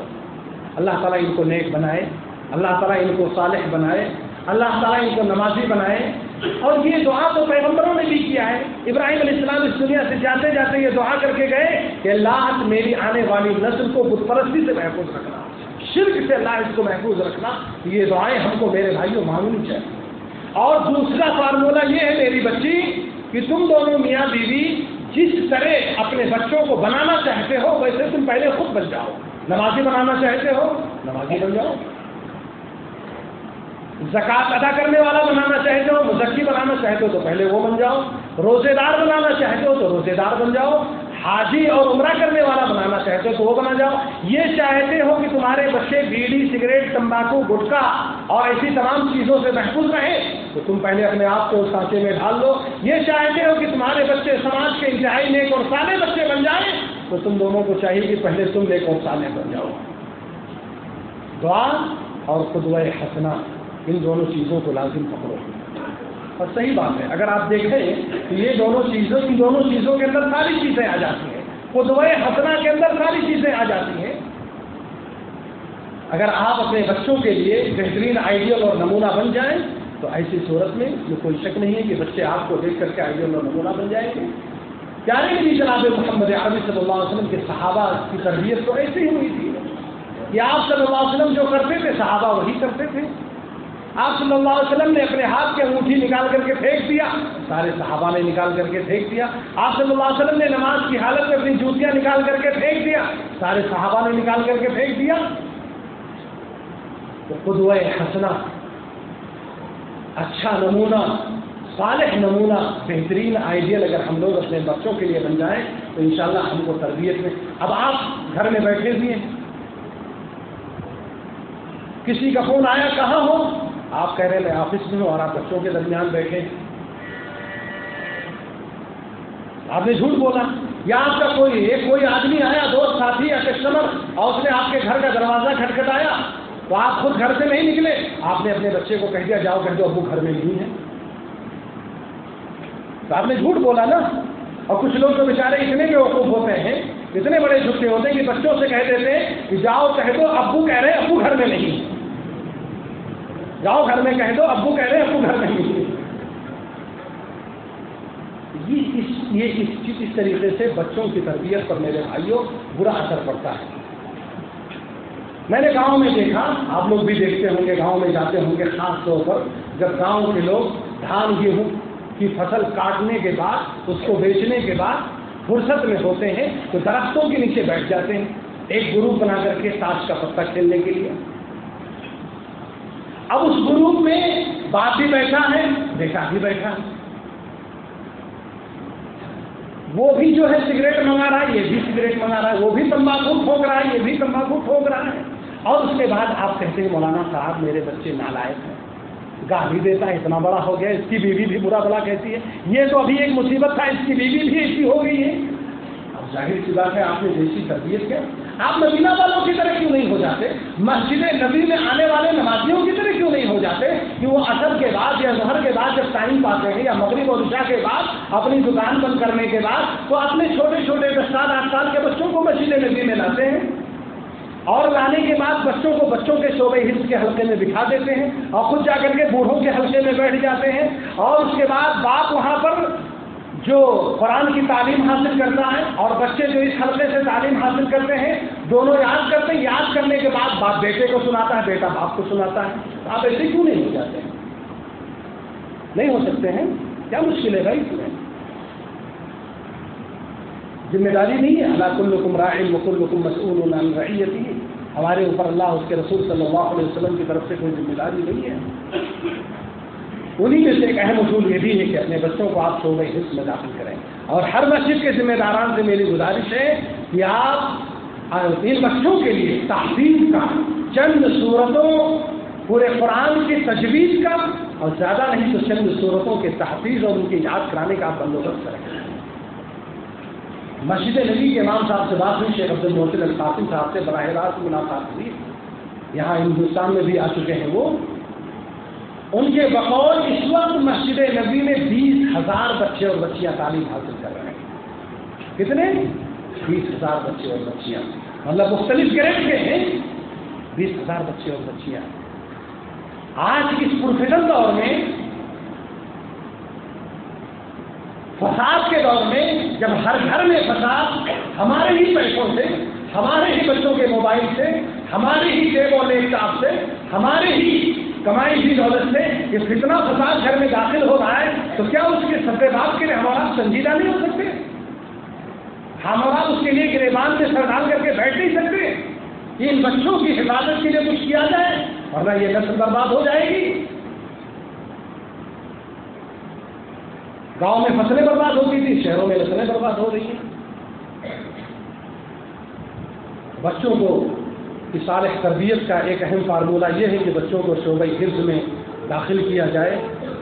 اللہ تعالیٰ ان کو نیک بنائے، اللہ تعالیٰ ان کو صالح بنائے، اللہ تعالیٰ ان کو نمازی بنائے اور یہ دعا تو پیغمبروں نے بھی کیا ہے۔ ابراہیم علیہ السلام اس دنیا سے جاتے جاتے یہ دعا کر کے گئے کہ اللہ میری آنے والی نسل کو بت پرستی سے محفوظ رکھنا، شرک سے اللہ اس کو محفوظ رکھنا، یہ دعائیں ہم کو میرے بھائیوں مانگنی چاہیے۔ اور دوسرا فارمولہ یہ ہے میری بچی کہ تم دونوں میاں بیوی جس طرح اپنے بچوں کو بنانا چاہتے ہو، ویسے تم پہلے خود بن جاؤ۔ نمازی بنانا چاہتے ہو نمازی بن جاؤ۔ زکات ادا کرنے والا بنانا چاہتے ہو، مزکی بنانا چاہتے ہو تو پہلے وہ بن جاؤ۔ روزے دار بنانا چاہتے ہو تو روزے دار بن جاؤ۔ حاجی اور عمرہ کرنے والا بنانا چاہتے ہو تو وہ بنا جاؤ۔ یہ چاہتے ہو کہ تمہارے بچے بیڑی، سگریٹ، تمباکو، گٹکا اور ایسی تمام چیزوں سے محفوظ رہیں تو تم پہلے اپنے آپ کو اس سانچے میں ڈال دو یہ چاہتے ہو کہ تمہارے بچے سماج کے انتہائی نیک اور سالے بچے بن جائیں تو تم دونوں کو چاہیے کہ پہلے تم نیک اور سالے بن جاؤ۔ دعا اور خدو حسنا ان دونوں چیزوں کو لازم پکڑو۔ اور صحیح بات ہے، اگر آپ دیکھیں تو یہ دونوں چیزوں، ان دونوں چیزوں کے اندر ساری چیزیں آ جاتی ہیں۔ خدوئے حسنا کے اندر ساری چیزیں آ جاتی ہیں۔ اگر آپ اپنے بچوں کے لیے بہترین آئیڈیل اور نمونہ بن جائیں، تو ایسی صورت میں یہ کوئی شک نہیں ہے کہ بچے آپ کو دیکھ کر کے آئیڈیل اور نمونہ بن جائیں گے۔ یعنی پیارے بھی جناب محمد عربی صلی اللہ علیہ وسلم کے صحابہ کی تربیت تو ایسی ہی ہوئی تھی۔ کہ آپ صلی اللہ علیہ وسلم جو کرتے تھے، صحابہ وہی کرتے تھے۔ آپ صلی اللہ علیہ وسلم نے اپنے ہاتھ کے انگوٹھی نکال کر کے پھینک دیا، سارے صحابہ نے نکال کر کے پھینک دیا۔ آپ صلی اللہ علیہ وسلم نے نماز کی حالت میں اپنی جوتیاں نکال کر کے پھینک دیا۔ سارے صحابہ نے نکال کر کے پھینک دیا۔ تو خود وہ ہنسنا اچھا نمونہ، صالح نمونہ، بہترین آئیڈیل اگر ہم لوگ اپنے بچوں کے لیے بن جائیں تو انشاءاللہ ہم کو تربیت میں۔ اب آپ گھر میں بیٹھے ہوئے کسی کا فون آیا، کہاں ہو؟ آپ کہہ رہے میں آفس میں ہوں اور آپ بچوں کے درمیان بیٹھے۔ آپ نے جھوٹ بولا۔ یا آپ کا کوئی ایک کوئی آدمی آیا، دوست ساتھی یا کسٹمر، اور اس نے آپ کے گھر کا دروازہ کھٹکھٹایا، تو آپ خود گھر سے نہیں نکلے۔ آپ نے اپنے بچے کو کہہ دیا، جاؤ کہہ دو، ابو گھر میں نہیں ہے۔ تو آپ نے جھوٹ بولا نا۔ اور کچھ لوگ تو بیچارے اتنے بھی وقوف ہوتے ہیں، اتنے بڑے جھوٹے ہوتے ہیں کہ بچوں سے کہہ دیتے ہیں کہ جاؤ کہہ دو، ابو کہہ رہے ابو گھر میں نہیں۔ جاؤ گھر میں کہہ دو، ابو کہہ رہے ابو گھر میں نہیں۔ یہ اس یہ اس اس طریقے سے بچوں کی تربیت پر میرے بھائیوں برا اثر پڑتا ہے۔ میں نے گاؤں میں دیکھا، آپ لوگ بھی دیکھتے ہوں گے، گاؤں میں جاتے ہوں گے، خاص طور پر جب گاؤں کے لوگ دھان، گیہوں کی فصل کاٹنے کے بعد، اس کو بیچنے کے بعد فرصت میں ہوتے ہیں تو درختوں کے نیچے بیٹھ جاتے ہیں۔ ایک گروپ بنا کر کے تاش کا پتہ کھیلنے کے لیے۔ اب اس گروپ میں باپ بھی بیٹھا ہے، بیٹا بھی بیٹھا۔ ہے وہ بھی جو ہے سگریٹ منگا رہا ہے، یہ بھی سگریٹ منگا رہا ہے۔ وہ بھی تمباکو ٹھوک رہا ہے، یہ بھی تمباکو ٹھوک رہا ہے۔ اور اس کے بعد آپ کہتے ہیں، مولانا صاحب میرے بچے نالائق ہیں۔ گالی دیتا ہے، اتنا بڑا ہو گیا، اس کی بیوی بھی برا بلا کہتی ہے۔ یہ تو ابھی ایک مصیبت تھا، اس کی بیوی بھی ایسی ہو گئی ہے۔ اب ظاہر سی بات ہے، آپ نے جیسی تربیت کیا؟ آپ مدینہ والوں کی طرح کیوں نہیں ہو جاتے؟ مسجد نبی میں آنے والے نمازیوں کی طرح کیوں نہیں ہو جاتے؟ کہ وہ اثر کے بعد یا ظہر کے بعد جب ٹائم پاتے ہیں یا مغرب اور عشاء کے بعد اپنی دکان بند کرنے کے بعد تو اپنے چھوٹے چھوٹے دس سال آٹھ سال کے بچوں کو مسجد نبی میں لاتے ہیں۔ اور لانے کے بعد بچوں کو بچوں کے شعبے حص کے حلقے میں بٹھا دیتے ہیں اور خود جا کر کے بوڑھوں کے حلقے میں بیٹھ جاتے ہیں۔ اور اس کے بعد باپ وہاں پر جو قرآن کی تعلیم حاصل کرتا ہے اور بچے جو اس حلقے سے تعلیم حاصل کرتے ہیں، دونوں یاد کرتے ہیں، یاد کرنے کے بعد باپ بیٹے کو سناتا ہے، بیٹا باپ کو سناتا ہے۔ آپ ایسے کیوں نہیں ہو جاتے؟ ہیں نہیں ہو سکتے ہیں؟ کیا مشکل ہے بھائی؟ اس میں ذمہ داری نہیں ہے۔ اللہ کل کم رائے مکل کم مسعود رعیتی۔ ہمارے اوپر اللہ اس کے رسول صلی اللہ علیہ وسلم کی طرف سے کوئی ذمہ داری نہیں ہے۔ انہیں میں سے ایک اہم اصول یہ بھی ہے کہ اپنے بچوں کو آپ شعبۂ حص میں داخل کریں۔ اور ہر مسجد کے ذمہ داران سے میری گزارش ہے کہ آپ ان بچوں کے لیے تحفیظ کا، چند صورتوں پورے قرآن کی تجویز کا اور زیادہ نہیں تو چند صورتوں کے تحفیظ اور ان کی یاد کرانے کا آپ بندوبست کریں۔ مسجد نبی کے امام صاحب سے بات ہوئی، شیخ عبد المحسن القاسم صاحب سے براہ راست ملاقات ہوئی۔ یہاں ہندوستان میں بھی آ چکے ہیں وہ۔ ان کے بقول اس وقت مسجد نبی میں بیس ہزار بچے اور بچیاں تعلیم حاصل کر رہے ہیں۔ کتنے؟ بیس ہزار بچے اور بچیاں۔ مطلب مختلف گریڈ کے ہیں۔ بیس ہزار بچے اور بچیاں۔ آج اس پروفیشنل دور میں، فساد کے دور میں، جب ہر گھر میں فساد، ہمارے ہی پیسوں سے، ہمارے ہی بچوں کے موبائل سے، ہمارے ہی ٹیب اور لیپ ٹاپ سے، ہمارے ہی کمائی ہوئی دولت سے یہ کتنا فساد گھر میں داخل ہو رہا ہے، تو کیا اس کے سب باپ کے لیے ہمارا سنجیدہ نہیں ہو سکتے؟ ہمارا اس کے لیے گریبان سے سر کر کے بیٹھ نہیں سکتے۔ ان بچوں کی حفاظت کے لیے کچھ کیا جائے، ورنہ یہ نسل برباد ہو جائے گی۔ گاؤں میں فصلیں برباد ہو گئی تھی شہروں میں نسلیں برباد ہو رہی ہیں۔ بچوں کو صالح تربیت کا ایک اہم فارمولہ یہ ہے کہ بچوں کو شعبۂ حفظ میں داخل کیا جائے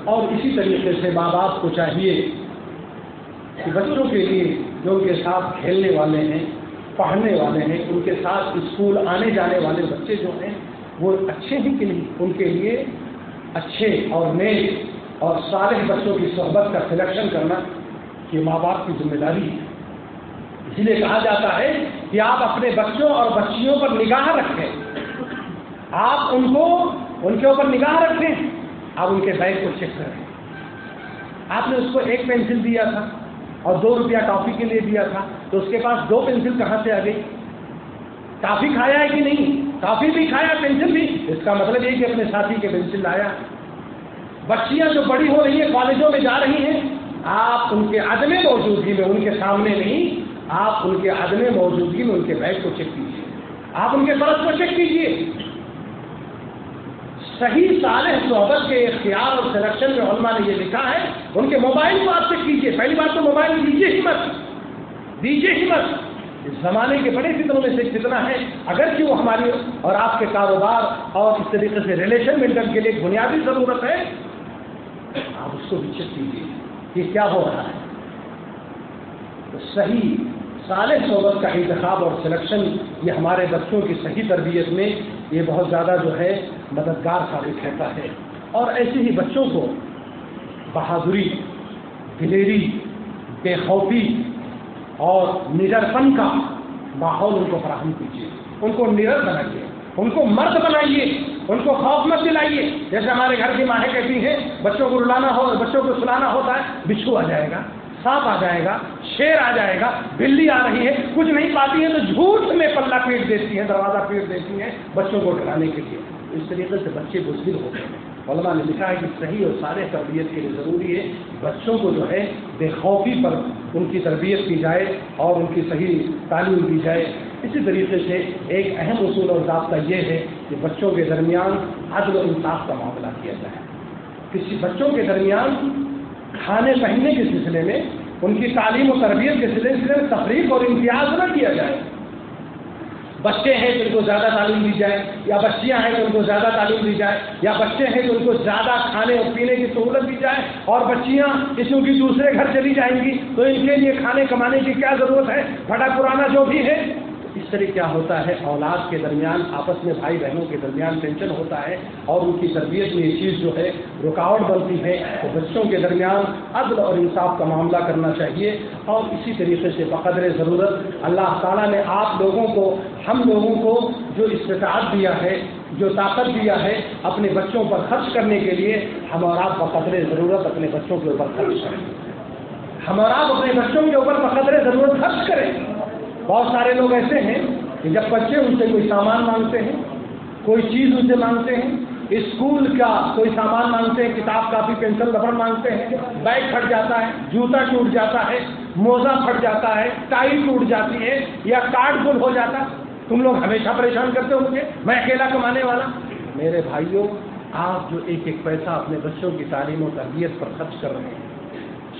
اور اسی طریقے سے ماں باپ کو چاہیے کہ بچوں کے لیے جو ان کے ساتھ کھیلنے والے ہیں، پڑھنے والے ہیں، ان کے ساتھ اسکول آنے جانے والے بچے جو ہیں، وہ اچھے ہی کے لیے ان کے لیے اچھے اور نئے اور سارے بچوں کی صحبت کا سلیکشن کرنا یہ ماں باپ کی ذمہ داری ہے۔ اسی لیے کہا جاتا ہے کہ آپ اپنے بچوں اور بچیوں پر نگاہ رکھیں۔ آپ ان کو، ان کے اوپر نگاہ رکھیں۔ آپ ان کے بیگ کو چیک کریں۔ آپ نے اس کو ایک پینسل دیا تھا اور دو روپیہ ٹافی کے لیے دیا تھا۔ تو اس کے پاس دو پینسل کہاں سے آ گئی ٹافی کھایا ہے کہ نہیں؟ ٹافی بھی کھایا، پینسل بھی؟ اس کا مطلب یہ کہ اپنے ساتھی کے پینسل لایا۔ بچیاں جو بڑی ہو رہی ہیں، کالجوں میں جا رہی ہیں، آپ ان کے عدم موجودگی میں ان کے سامنے نہیں۔ آپ ان کے عدم موجودگی میں ان کے بیگ کو چیک کیجیے آپ ان کے برس کو چیک کیجیے صحیح صالح صحبت کے اختیار اور سلیکشن میں علماء نے یہ لکھا ہے، ان کے موبائل کو آپ چیک کیجیے پہلی بات تو موبائل دیجیے ہی مت دیجیے ہی مت اس زمانے کے بڑے فطروں میں سے کتنا ہے۔ اگر کہ وہ ہماری اور آپ کے کاروبار اور اس طریقے سے ریلیشن مینٹین کے لیے بنیادی ضرورت ہے، آپ اس کو بھی چیک کیجیے کہ کیا ہو رہا ہے۔ تو صحیح صالح صحبت کا انتخاب اور سلیکشن یہ ہمارے بچوں کی صحیح تربیت میں یہ بہت زیادہ جو ہے مددگار ثابت رہتا ہے۔ اور ایسے ہی بچوں کو بہادری، دلیری، بے خوفی اور نڈرپن کا ماحول ان کو فراہم کیجیے۔ ان کو نرر بنائیے، ان کو مرد بنائیے، ان کو خوف مت دلائیے۔ جیسے ہمارے گھر کی ماہیں کہتی ہیں، بچوں کو رلانا ہو، بچوں کو سلانا ہوتا ہے، بچھو آ جائے گا۔ سانپ آ جائے گا، شیر آ جائے گا، بلی آ رہی ہے، کچھ نہیں پاتی ہے تو جھوٹ میں پلہ پیٹ دیتی ہیں دروازہ پیٹ دیتی ہیں بچوں کو ڈرانے کے لیے۔ اس طریقے سے بچے بزدل ہوتے ہیں علماء نے لکھا ہے کہ صحیح اور سارے تربیت کے لیے ضروری ہے بچوں کو جو ہے بے خوفی پر ان کی تربیت کی جائے اور ان کی صحیح تعلیم دی جائے۔ اسی طریقے سے ایک اہم اصول اور ضابطہ یہ ہے کہ بچوں کے درمیان عدل و انصاف کا معاملہ کیا جائے۔ کسی بچوں کے درمیان کھانے پہننے کے سلسلے میں ان کی تعلیم و تربیت کے سلسلے میں تفریح اور امتیاز نہ کیا جائے۔ بچے ہیں تو ان کو زیادہ تعلیم دی جائے، یا بچیاں ہیں تو ان کو زیادہ تعلیم دی جائے، یا بچے ہیں تو ان کو زیادہ کھانے اور پینے کی سہولت دی جائے، اور بچیاں کسی کی دوسرے گھر چلی جائیں گی، تو ان کے لیے کھانے کمانے کی کیا ضرورت ہے؟ بڑا پرانا جو بھی ہے اس طرح کیا ہوتا ہے؟ اولاد کے درمیان، آپس میں بھائی بہنوں کے درمیان ٹینشن ہوتا ہے اور ان کی تربیت میں یہ چیز جو ہے رکاوٹ بنتی ہے تو بچوں کے درمیان عدل اور انصاف کا معاملہ کرنا چاہیے اور اسی طریقے سے بقدر ضرورت اللہ تعالیٰ نے آپ لوگوں کو، ہم لوگوں کو جو استطاعت دیا ہے، جو طاقت دیا ہے اپنے بچوں پر خرچ کرنے کے لیے، ہم اور آپ بقدر ضرورت اپنے بچوں کے اوپر خرچ کریں۔ ہم اور آپ اپنے بچوں کے اوپر بقدر ضرورت خرچ کریں۔ بہت سارے لوگ ایسے ہیں کہ جب بچے ان سے کوئی سامان مانگتے ہیں، کوئی چیز ان سے مانگتے ہیں، اسکول کا کوئی سامان مانگتے ہیں، کتاب کاپی، پینسل، ربڑ مانگتے ہیں، بیگ پھٹ جاتا ہے، جوتا ٹوٹ جاتا ہے، موزہ پھٹ جاتا ہے، ٹائی ٹوٹ جاتی ہے یا کارڈ گل ہو جاتا، تم لوگ ہمیشہ پریشان کرتے ہوں گے میں اکیلا کمانے والا۔ میرے بھائیوں، آپ جو ایک ایک پیسہ اپنے بچوں کی تعلیم و تربیت پر خرچ کر رہے ہیں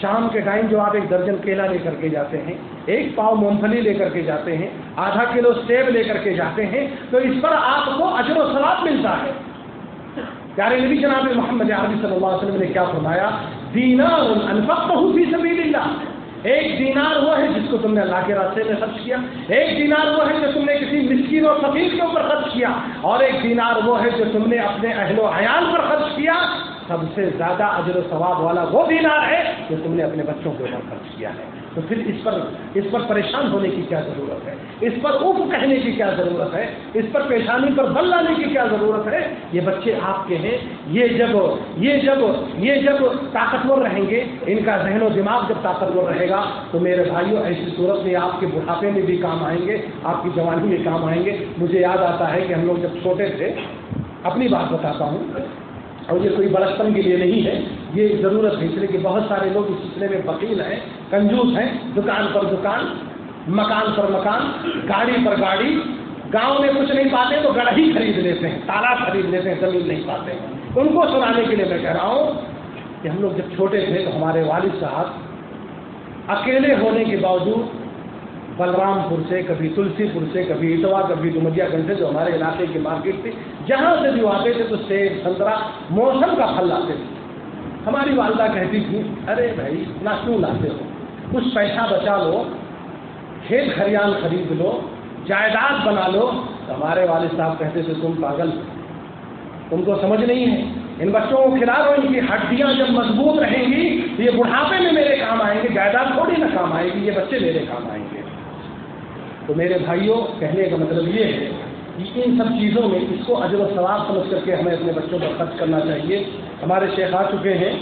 شام کے ٹائم جو آپ ایک درجن کیلا لے کر کے جاتے ہیں، ایک پاؤ مونگ پھلی لے کر کے جاتے ہیں، آدھا کلو سیب لے کر کے جاتے ہیں، تو اس پر آپ کو اجر و سلاد ملتا ہے۔ پیارے نبی جناب محمد عربی صلی اللہ علیہ وسلم نے کیا فرمایا؟ دینا انفقت فی سبیل اللہ۔ ایک دینار وہ ہے جس کو تم نے اللہ کے راستے میں خرچ کیا، ایک دینار وہ ہے جو تم نے کسی مسکین اور فقیر کے اوپر خرچ کیا، اور ایک دینار وہ ہے جو تم نے اپنے اہل و حیال پر خرچ کیا۔ سب سے زیادہ اجر و ثواب والا وہ دینار ہے جو تم نے اپنے بچوں کے اوپر خرچ کیا ہے۔ تو پھر اس پر اس پر پریشان ہونے کی کیا ضرورت ہے؟ اس پر اف کہنے کی کیا ضرورت ہے؟ اس پر پیشانی پر بل لانے کی کیا ضرورت ہے؟ یہ بچے آپ کے ہیں۔ یہ جب یہ جب یہ جب طاقتور رہیں گے، ان کا ذہن و دماغ جب طاقتور رہے گا، تو میرے بھائیوں ایسی صورت میں آپ کے بڑھاپے میں بھی کام آئیں گے، آپ کی جوانی میں کام آئیں گے۔ مجھے یاد آتا ہے کہ ہم لوگ جب چھوٹے تھے، اپنی بات بتاتا ہوں۔ اور یہ کوئی بڑکپن کے لیے نہیں ہے، یہ ضرورت ہے۔ اس لیے کہ بہت سارے لوگ اس سلسلے میں وکیل ہیں، کنجوس ہیں۔ دکان پر دکان، مکان پر مکان، گاڑی پر گاڑی۔ گاؤں میں کچھ نہیں پاتے تو گڑھ ہی خرید لیتے ہیں، تالاب خرید لیتے ہیں، زمین نہیں پاتے۔ ان کو سنانے کے لیے میں کہہ رہا ہوں کہ ہم لوگ جب چھوٹے تھے تو ہمارے والد صاحب اکیلے ہونے کے باوجود بلرام پور سے، کبھی تلسی پور سے، کبھی اٹوا کبھی ڈومریا گنج سے جو ہمارے علاقے کی مارکیٹ تھی۔ جہاں سے جو آتے تھے تو سیب، سنترا، موسم کا پھل لاتے تھے۔ ہماری والدہ کہتی تھی، ارے بھائی اتنا کیوں لاتے ہو؟ کچھ پیسہ بچا لو، کھیت کھریان خرید لو، جائیداد بنا لو۔ تو ہمارے والد صاحب کہتے تھے، تم پاگل ان کو سمجھ نہیں ہے۔ ان بچوں کو کھلا دو ان کی ہڈیاں جب مضبوط رہیں گی تو یہ بڑھاپے میں میرے کام آئیں گے، جائیداد تھوڑی نہ کام آئے گی، یہ بچے میرے کام آئیں گے۔ تو میرے بھائیوں، کہنے کا مطلب یہ ہے کہ ان سب چیزوں میں اس کو عجب و ثواب سمجھ کر کے ہمیں اپنے بچوں پر خرچ کرنا چاہیے۔ ہمارے شیخ آ چکے ہیں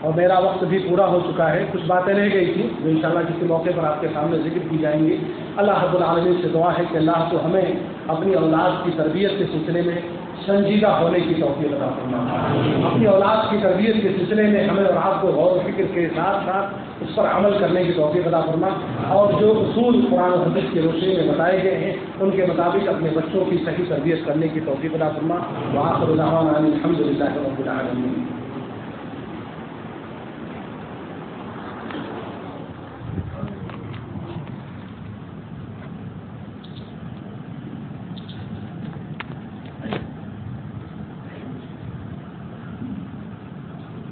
اور میرا وقت بھی پورا ہو چکا ہے۔ کچھ باتیں رہ گئی تھیں جو انشاءاللہ کسی موقع پر آپ کے سامنے ذکر کی جائیں گی۔ اللہ رب العالمین سے دعا ہے کہ اللہ تو ہمیں اپنی اولاد کی تربیت کے سلسلے میں سنجیدہ ہونے کی توفیق عطا فرما اپنی اولاد کی تربیت کے سلسلے میں ہمیں اور آپ کو غور و فکر کے ساتھ ساتھ اس پر عمل کرنے کی توفیق عطا فرما اور جو اصول قرآن و حدیث کی روشنی میں بتائے گئے ہیں، ان کے مطابق اپنے بچوں کی صحیح تربیت کرنے کی توفیق عطا فرما وہاں پر الحمد للہ رب العالمین۔